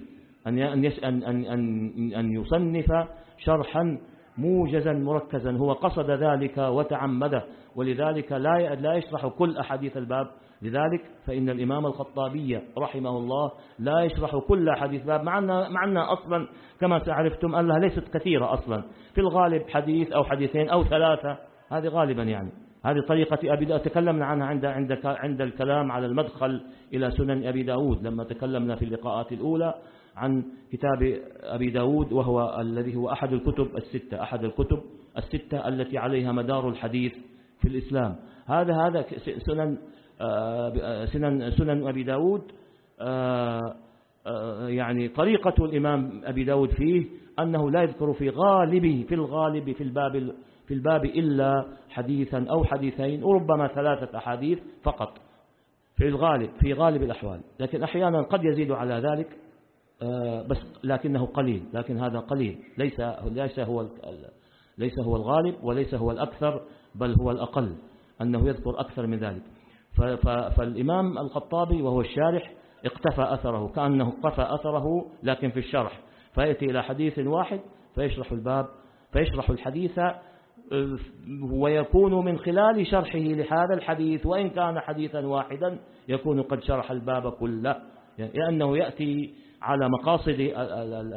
أن أن أن أن يصنف شرحا موجزا مركزا. هو قصد ذلك وتعمده ولذلك لا لا يشرح كل أحاديث الباب. لذلك فإن الإمام الخطابي رحمه الله لا يشرح كل حديث باب مع أن أصلا كما تعرفتم أنها ليست كثيرة أصلا. في الغالب حديث أو حديثين أو ثلاثة هذه غالبا يعني. هذه طريقة أبي داود. تكلمنا عنها عند عند عند الكلام على المدخل إلى سنن أبي داود. لما تكلمنا في اللقاءات الأولى عن كتاب أبي داود وهو الذي هو أحد الكتب الستة. أحد الكتب الستة التي عليها مدار الحديث في الإسلام. هذا هذا سنن آه، سنن سنن أبي داود. آه، آه، يعني طريقة الإمام أبي داود فيه أنه لا يذكر في غالبه في الغالب في الباب في الباب إلا حديثا أو حديثين وربما ثلاثة أحاديث فقط في الغالب في غالب الأحوال. لكن أحيانا قد يزيد على ذلك بس لكنه قليل لكن هذا قليل. ليس ليس هو ليس هو الغالب وليس هو الأكثر بل هو الأقل أنه يذكر أكثر من ذلك. فالإمام الخطابي وهو الشارح اقتفى أثره كأنه اقتفى أثره لكن في الشرح. فيأتي إلى حديث واحد فيشرح الباب فيشرح الحديث ويكون من خلال شرحه لهذا الحديث وإن كان حديثا واحدا يكون قد شرح الباب كله. لأنه يأتي على مقاصد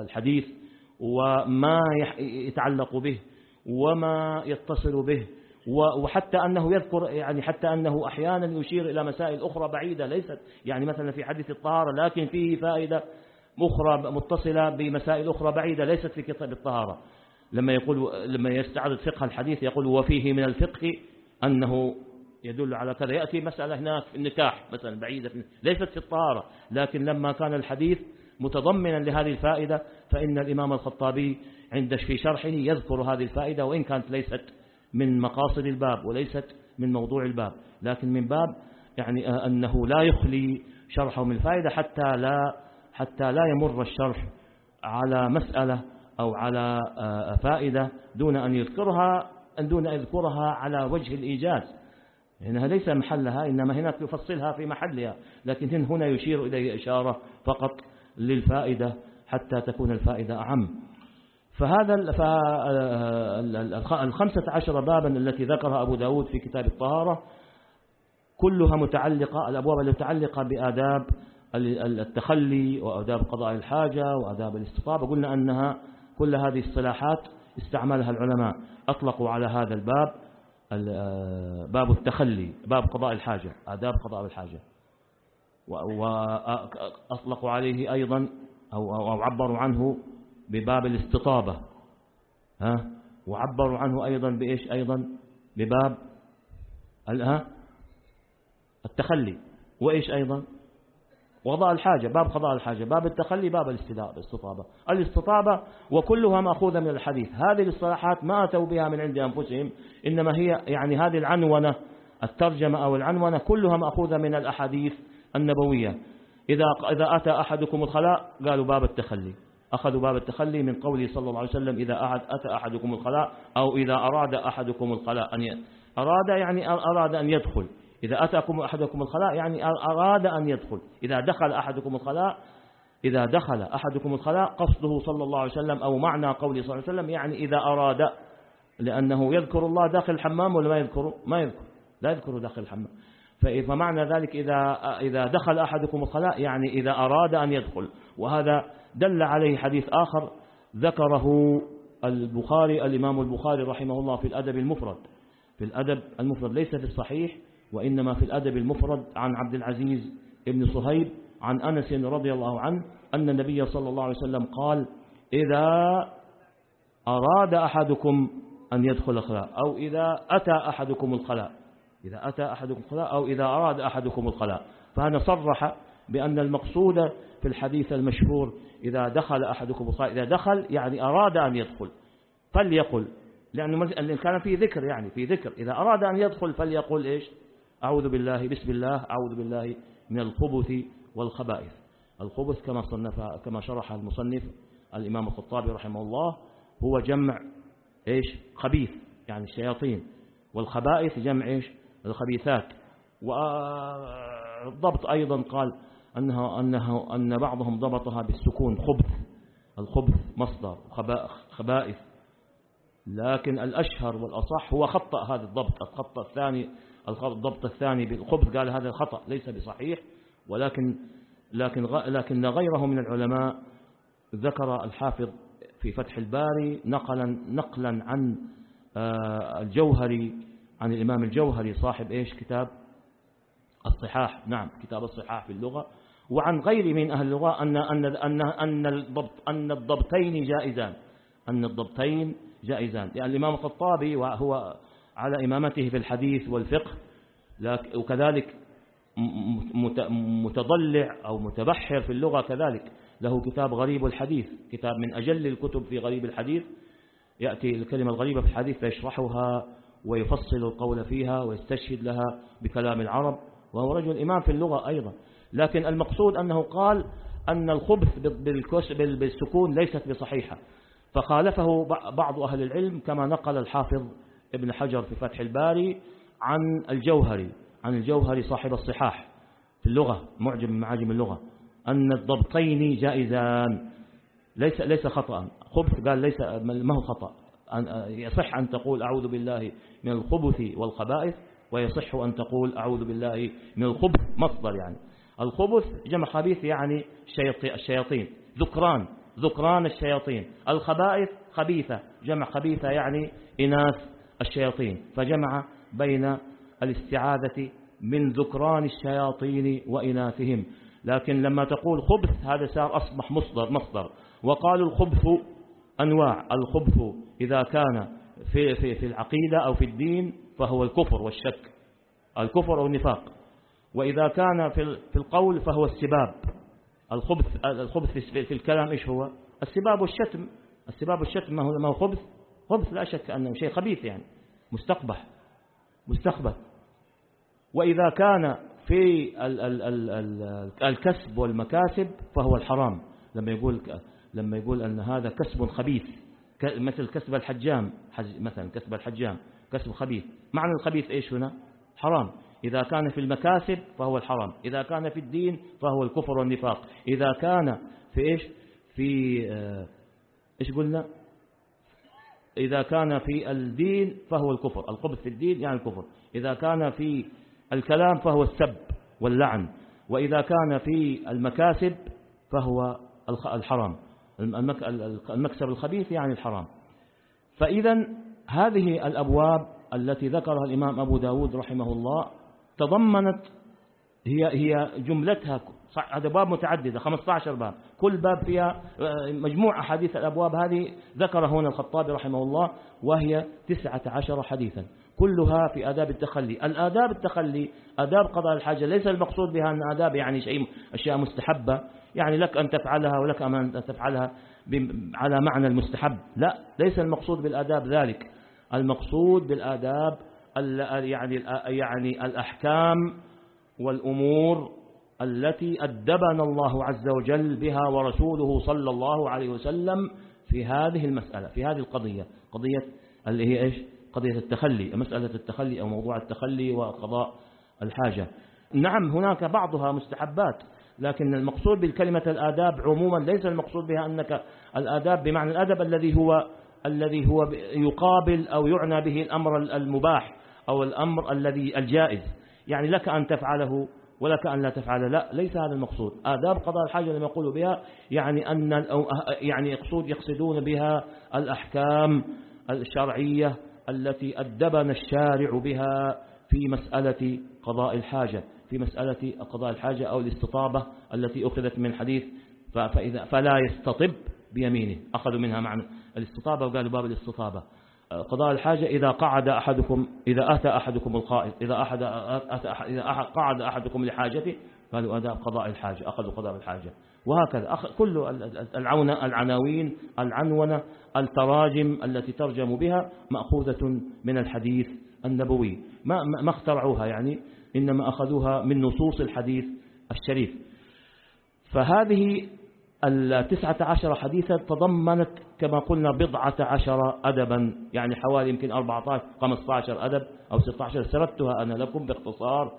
الحديث وما يتعلق به وما يتصل به وحتى أنه يذكر يعني حتى أنه أحيانا يشير إلى مسائل أخرى بعيدة ليست. يعني مثلا في حديث الطهارة لكن فيه فائدة أخرى متصلة بمسائل أخرى بعيدة ليست في كتاب الطهارة. لما يقول لما يستعرض فقه الحديث يقول وفيه من الفقه أنه يدل على كذا. يأتي مسألة هناك في النكاح مثلا بعيدة ليست في الطهارة لكن لما كان الحديث متضمنا لهذه الفائدة فإن الإمام الخطابي عند في شرحه يذكر هذه الفائدة وإن كانت ليست من مقاصد الباب وليست من موضوع الباب لكن من باب يعني أنه لا يخلي شرحه من الفائدة حتى لا حتى لا يمر الشرح على مسألة أو على آه، فائدة دون أن يذكرها دون أن يذكرها على وجه الإيجاز. إنها ليس محلها إنما هناك يفصلها في محلها. لكن هنا يشير إليه إشارة فقط للفائدة حتى تكون الفائدة أعم. فهذا الخمسة عشر بابا التي ذكرها أبو داود في كتاب الطهارة كلها متعلقة الأبواب المتعلقة بآداب التخلي وآداب قضاء الحاجة وآداب الاستطابة قلنا أنها كل هذه الصلاحات استعملها العلماء. أطلقوا على هذا الباب باب التخلي باب قضاء الحاجة آداب قضاء الحاجة. وأطلقوا عليه أيضا أو عبروا عنه بباب الاستطابة. ها؟ وعبروا عنه أيضا بإيش؟ أيضا بباب التخلي. وإيش أيضا؟ وضاء الحاجة باب قضاء الحاجة باب التخلي باب الاستطابة. الاستطابة وكلها مأخوذة من الحديث. هذه الاصطلاحات ما أتوا بها من عند أنفسهم إنما هي يعني هذه العنونة الترجمة أو العنونة كلها مأخوذة من الأحاديث النبوية. إذا إذا أتى أحدكم الخلاء قالوا باب التخلي. أخذوا باب التخلي من قوله صلى الله عليه وسلم إذا أحد أتى أحدكم الخلاء أو إذا أراد أحدكم الخلاء أن. أراد يعني أراد أن يدخل. إذا أتاكم أحدكم الخلاء يعني أراد أن يدخل. إذا دخل أحدكم الخلاء إذا دخل أحدكم الخلاء قصده صلى الله عليه وسلم أو معنى قوله صلى الله عليه وسلم يعني إذا أراد لأنه يذكر الله داخل الحمام ولا ما يذكر؟ ما يذكر. لا يذكر داخل الحمام. فمعنى ذلك إذا إذا دخل أحدكم الخلاء يعني إذا أراد أن يدخل. وهذا دل عليه حديث آخر ذكره البخاري الإمام البخاري رحمه الله في الأدب المفرد. في الأدب المفرد ليس في الصحيح. وإنما في الأدب المفرد عن عبد العزيز بن صهيب عن أنس رضي الله عنه أن النبي صلى الله عليه وسلم قال إذا أراد أحدكم أن يدخل الخلاء أو إذا أتى أحدكم الخلاء إذا أتى أحدكم الخلاء أو إذا أراد أحدكم الخلاء. فهذا صرح بأن المقصود في الحديث المشهور إذا دخل أحدكم الخلاء إذا دخل يعني أراد أن يدخل فليقل. لأنه كان في ذكر يعني في ذكر إذا أراد أن يدخل فليقل. إيش؟ أعوذ بالله بسم الله أعوذ بالله من الخبث والخبائث. الخبث كما صنف كما شرح المصنف الإمام الخطابي رحمه الله هو جمع إيش؟ خبيث يعني الشياطين. والخبائث جمع إيش؟ الخبيثات. والضبط أيضا قال أنها أنه أن بعضهم ضبطها بالسكون خبث. الخبث مصدر خبائث. لكن الأشهر والأصح هو خطأ هذا الضبط. الخطأ الثاني الضبط الثاني بالخبث قال هذا الخطأ ليس بصحيح ولكن لكن لكن غيره من العلماء ذكر الحافظ في فتح الباري نقلا نقلا عن آه، الجوهري عن الإمام الجوهري صاحب إيش؟ كتاب الصحاح. نعم كتاب الصحاح في اللغة. وعن غير من أهل اللغة أن أن أن أن الضبط أن الضبطين جائزان. أن الضبطين جائزان. يعني الإمام الخطابي وهو على إمامته في الحديث والفقه وكذلك متضلع أو متبحر في اللغة كذلك. له كتاب غريب الحديث كتاب من أجل الكتب في غريب الحديث. يأتي الكلمة الغريبة في الحديث فيشرحها ويفصل القول فيها ويستشهد لها بكلام العرب وهو رجل إمام في اللغة أيضا. لكن المقصود أنه قال أن الخبث بالسكون ليست بصحيحة. فخالفه بعض أهل العلم كما نقل الحافظ ابن حجر في فتح الباري عن الجوهري عن الجوهري صاحب الصحاح في اللغة معجم من معاجم اللغة. أن الضبطين جائزان. ليس ليس خطأ. خبث قال ليس ما هو خطأ. يصح أن تقول أعوذ بالله من الخبث والخبائث ويصح أن تقول أعوذ بالله من الخبث مصدر يعني. الخبث جمع خبيث يعني الشياطين. ذكران ذكران الشياطين. الخبائث خبيثة. جمع خبيثة يعني إناث الشياطين فجمع بين الاستعاذة من ذكران الشياطين وإناثهم. لكن لما تقول خبث هذا صار أصبح مصدر مصدر. وقالوا الخبث أنواع. الخبث إذا كان في, في, في العقيدة أو في الدين فهو الكفر والشك. الكفر أو النفاق وإذا كان في, في القول فهو السباب. الخبث الخبث في الكلام إيش هو؟ السباب والشتم. السباب والشتم ما هو ما هو خبث؟ خبث لا شك أنه شيء خبيث يعني. مستقبح مستقبل وإذا كان في الكسب والمكاسب فهو الحرام. لما يقول لما يقول أن هذا كسب خبيث مثل كسب الحجام مثلا كسب الحجام كسب خبيث. معنى الخبيث إيش هنا؟ حرام. إذا كان في المكاسب فهو الحرام. إذا كان في الدين فهو الكفر والنفاق. إذا كان في إيش؟ في آه، إيش قلنا؟ إذا كان في الدين فهو الكفر. الخبث في الدين يعني الكفر. إذا كان في الكلام فهو السب واللعن. وإذا كان في المكاسب فهو الحرام. المكسب الخبيث يعني الحرام. فإذا هذه الأبواب التي ذكرها الإمام أبو داود رحمه الله تضمنت هي هي جملتها أبواب متعددة 15 باب. كل باب فيها آه، مجموع أحاديث الأبواب هذه ذكر هنا الخطابي رحمه الله وهي 19 حديثا. كلها في آداب التخلي. الآداب التخلي آداب قضاء الحاجة ليس المقصود بها أن آداب يعني شيء أشياء مستحبة. يعني لك أن تفعلها ولك أن تفعلها على معنى المستحب. لا ليس المقصود بالآداب ذلك. المقصود بالآداب يعني يعني الأحكام والأمور التي أدبنا الله عز وجل بها ورسوله صلى الله عليه وسلم في هذه المسألة في هذه القضية. قضية اللي هي إيش؟ قضية التخلي مسألة التخلي أو موضوع التخلي وقضاء الحاجة. نعم هناك بعضها مستحبات لكن المقصود بالكلمة الآداب عموما ليس المقصود بها أنك الآداب بمعنى الأدب الذي هو الذي هو يقابل أو يعنى به الأمر المباح أو الأمر الذي الجائز. يعني لك أن تفعله ولك أن لا تفعله. لا ليس هذا المقصود. آداب قضاء الحاجة لما يقولوا بها يعني أن يعني يقصد يقصدون بها الأحكام الشرعية التي أدبنا الشارع بها في مسألة قضاء الحاجة في مسألة قضاء الحاجة أو الاستطابة التي أخذت من حديث فإذا فلا يستطب بيمينه. أخذوا منها معنى الاستطابة وقالوا باب الاستطابة. قضاء الحاجة إذا قعد أحدكم إذا أتى أحدكم القائد إذا أحد أتى إذا قعد أحدكم لحاجته قالوا أداء قضاء الحاجة أخذوا قضاء الحاجة. وهكذا كل العونة العناوين العنونة التراجم التي ترجم بها مأخوذة من الحديث النبوي. ما, ما اخترعوها يعني إنما أخذوها من نصوص الحديث الشريف. فهذه التسعة عشر حديثا تضمنت كما قلنا بضعة عشر أدبا يعني حوالي يمكن 14 15 أدب أو 16 سردتها أنا لكم باختصار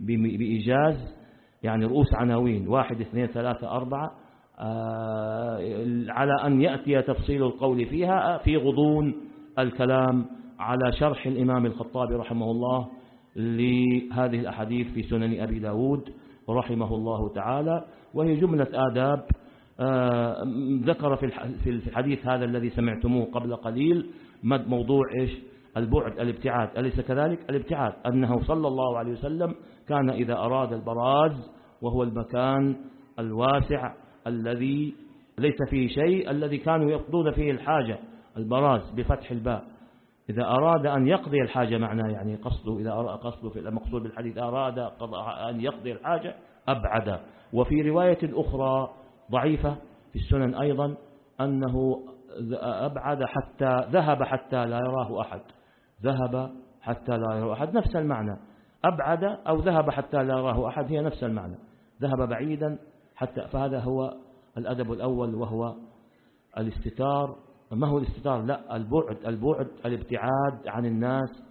بإيجاز يعني رؤوس عناوين واحد اثنين ثلاثة أربعة آه، على أن يأتي تفصيل القول فيها في غضون الكلام على شرح الإمام الخطابي رحمه الله لهذه الأحاديث في سنن أبي داود رحمه الله تعالى. وهي جملة آداب آه، ذكر في الحديث هذا الذي سمعتموه قبل قليل موضوع إيش؟ البعد الابتعاد. أليس كذلك؟ الابتعاد. أنه صلى الله عليه وسلم كان إذا أراد البراز وهو المكان الواسع الذي ليس فيه شيء الذي كانوا يقضون فيه الحاجة البراز بفتح الباء. إذا أراد أن يقضي الحاجة معناه يعني قصده إذا قصده في المقصود بالحديث أراد أن يقضي الحاجة أبعد. وفي رواية أخرى ضعيفة في السنن أيضا أنه أبعد حتى ذهب حتى لا يراه أحد. ذهب حتى لا يراه أحد. نفس المعنى. أبعد أو ذهب حتى لا يراه أحد. هي نفس المعنى. ذهب بعيدا حتى فهذا هو الأدب الأول وهو الاستتار. ما هو الاستتار؟ لا. البعد البعد الابتعاد عن الناس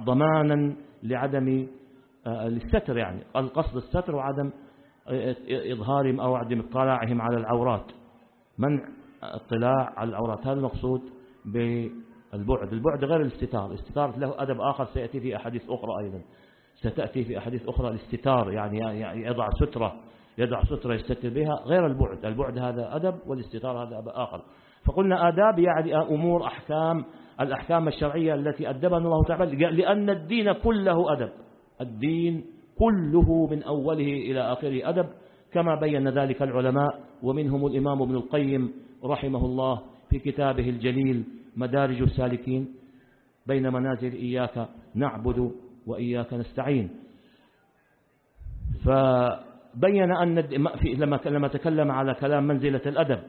ضمانا لعدم آه، الستر يعني. القصد الستر وعدم إظهارهم أو عدم اطلاعهم على العورات. منع اطلاع على العورات. هذا المقصود بالبعد. البعد غير الاستتار. الاستتار له أدب آخر سيأتي في أحاديث أخرى أيضا. ستأتي في أحاديث أخرى الاستتار يعني يضع سترة يضع سترة يستتر بها غير البعد. البعد هذا أدب والاستتار هذا أدب آخر. فقلنا آداب يعني أمور أحكام الأحكام الشرعية التي أدبنا الله تعالى لأن الدين كله أدب. الدين كله من أوله إلى آخره أدب كما بين ذلك العلماء ومنهم الإمام ابن القيم رحمه الله في كتابه الجليل مدارج السالكين بين منازل إياك نعبد وإياك نستعين. فبين أن لما لما تكلم على كلام منزلة الأدب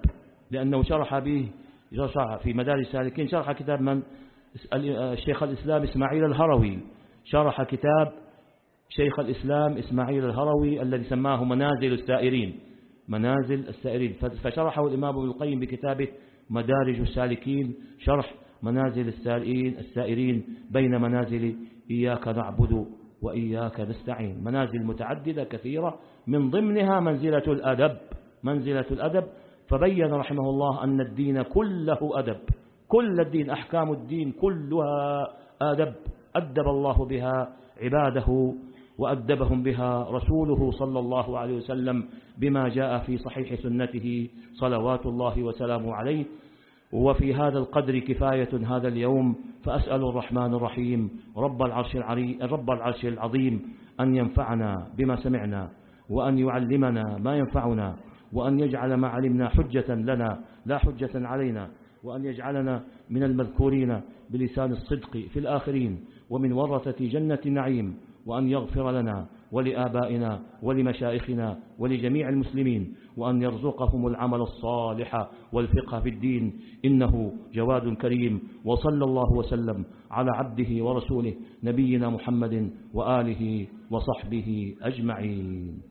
لأنه شرح به شرح في مدارج السالكين شرح كتاب من الشيخ الإسلام إسماعيل الهروي شرح كتاب شيخ الإسلام إسماعيل الهروي الذي سماه منازل السائرين. منازل السائرين. فشرحه الإمام ابن القيم بكتابه مدارج السالكين شرح منازل السائرين السائرين بين منازل إياك نعبد وإياك نستعين. منازل متعددة كثيرة من ضمنها منزلة الأدب. منزلة الأدب فبين رحمه الله أن الدين كله أدب. كل الدين أحكام الدين كلها أدب. أدب الله بها عباده وأدبهم بها رسوله صلى الله عليه وسلم بما جاء في صحيح سنته صلوات الله وسلامه عليه. وفي هذا القدر كفاية هذا اليوم فأسأل الرحمن الرحيم رب العرش, رب العرش العظيم أن ينفعنا بما سمعنا وأن يعلمنا ما ينفعنا وأن يجعل ما علمنا حجة لنا لا حجة علينا وأن يجعلنا من المذكورين بلسان الصدق في الآخرين ومن ورثة جنة النعيم وأن يغفر لنا ولآبائنا ولمشائخنا ولجميع المسلمين وأن يرزقهم العمل الصالح والفقه في الدين. إنه جواد كريم. وصلى الله وسلم على عبده ورسوله نبينا محمد وآله وصحبه أجمعين.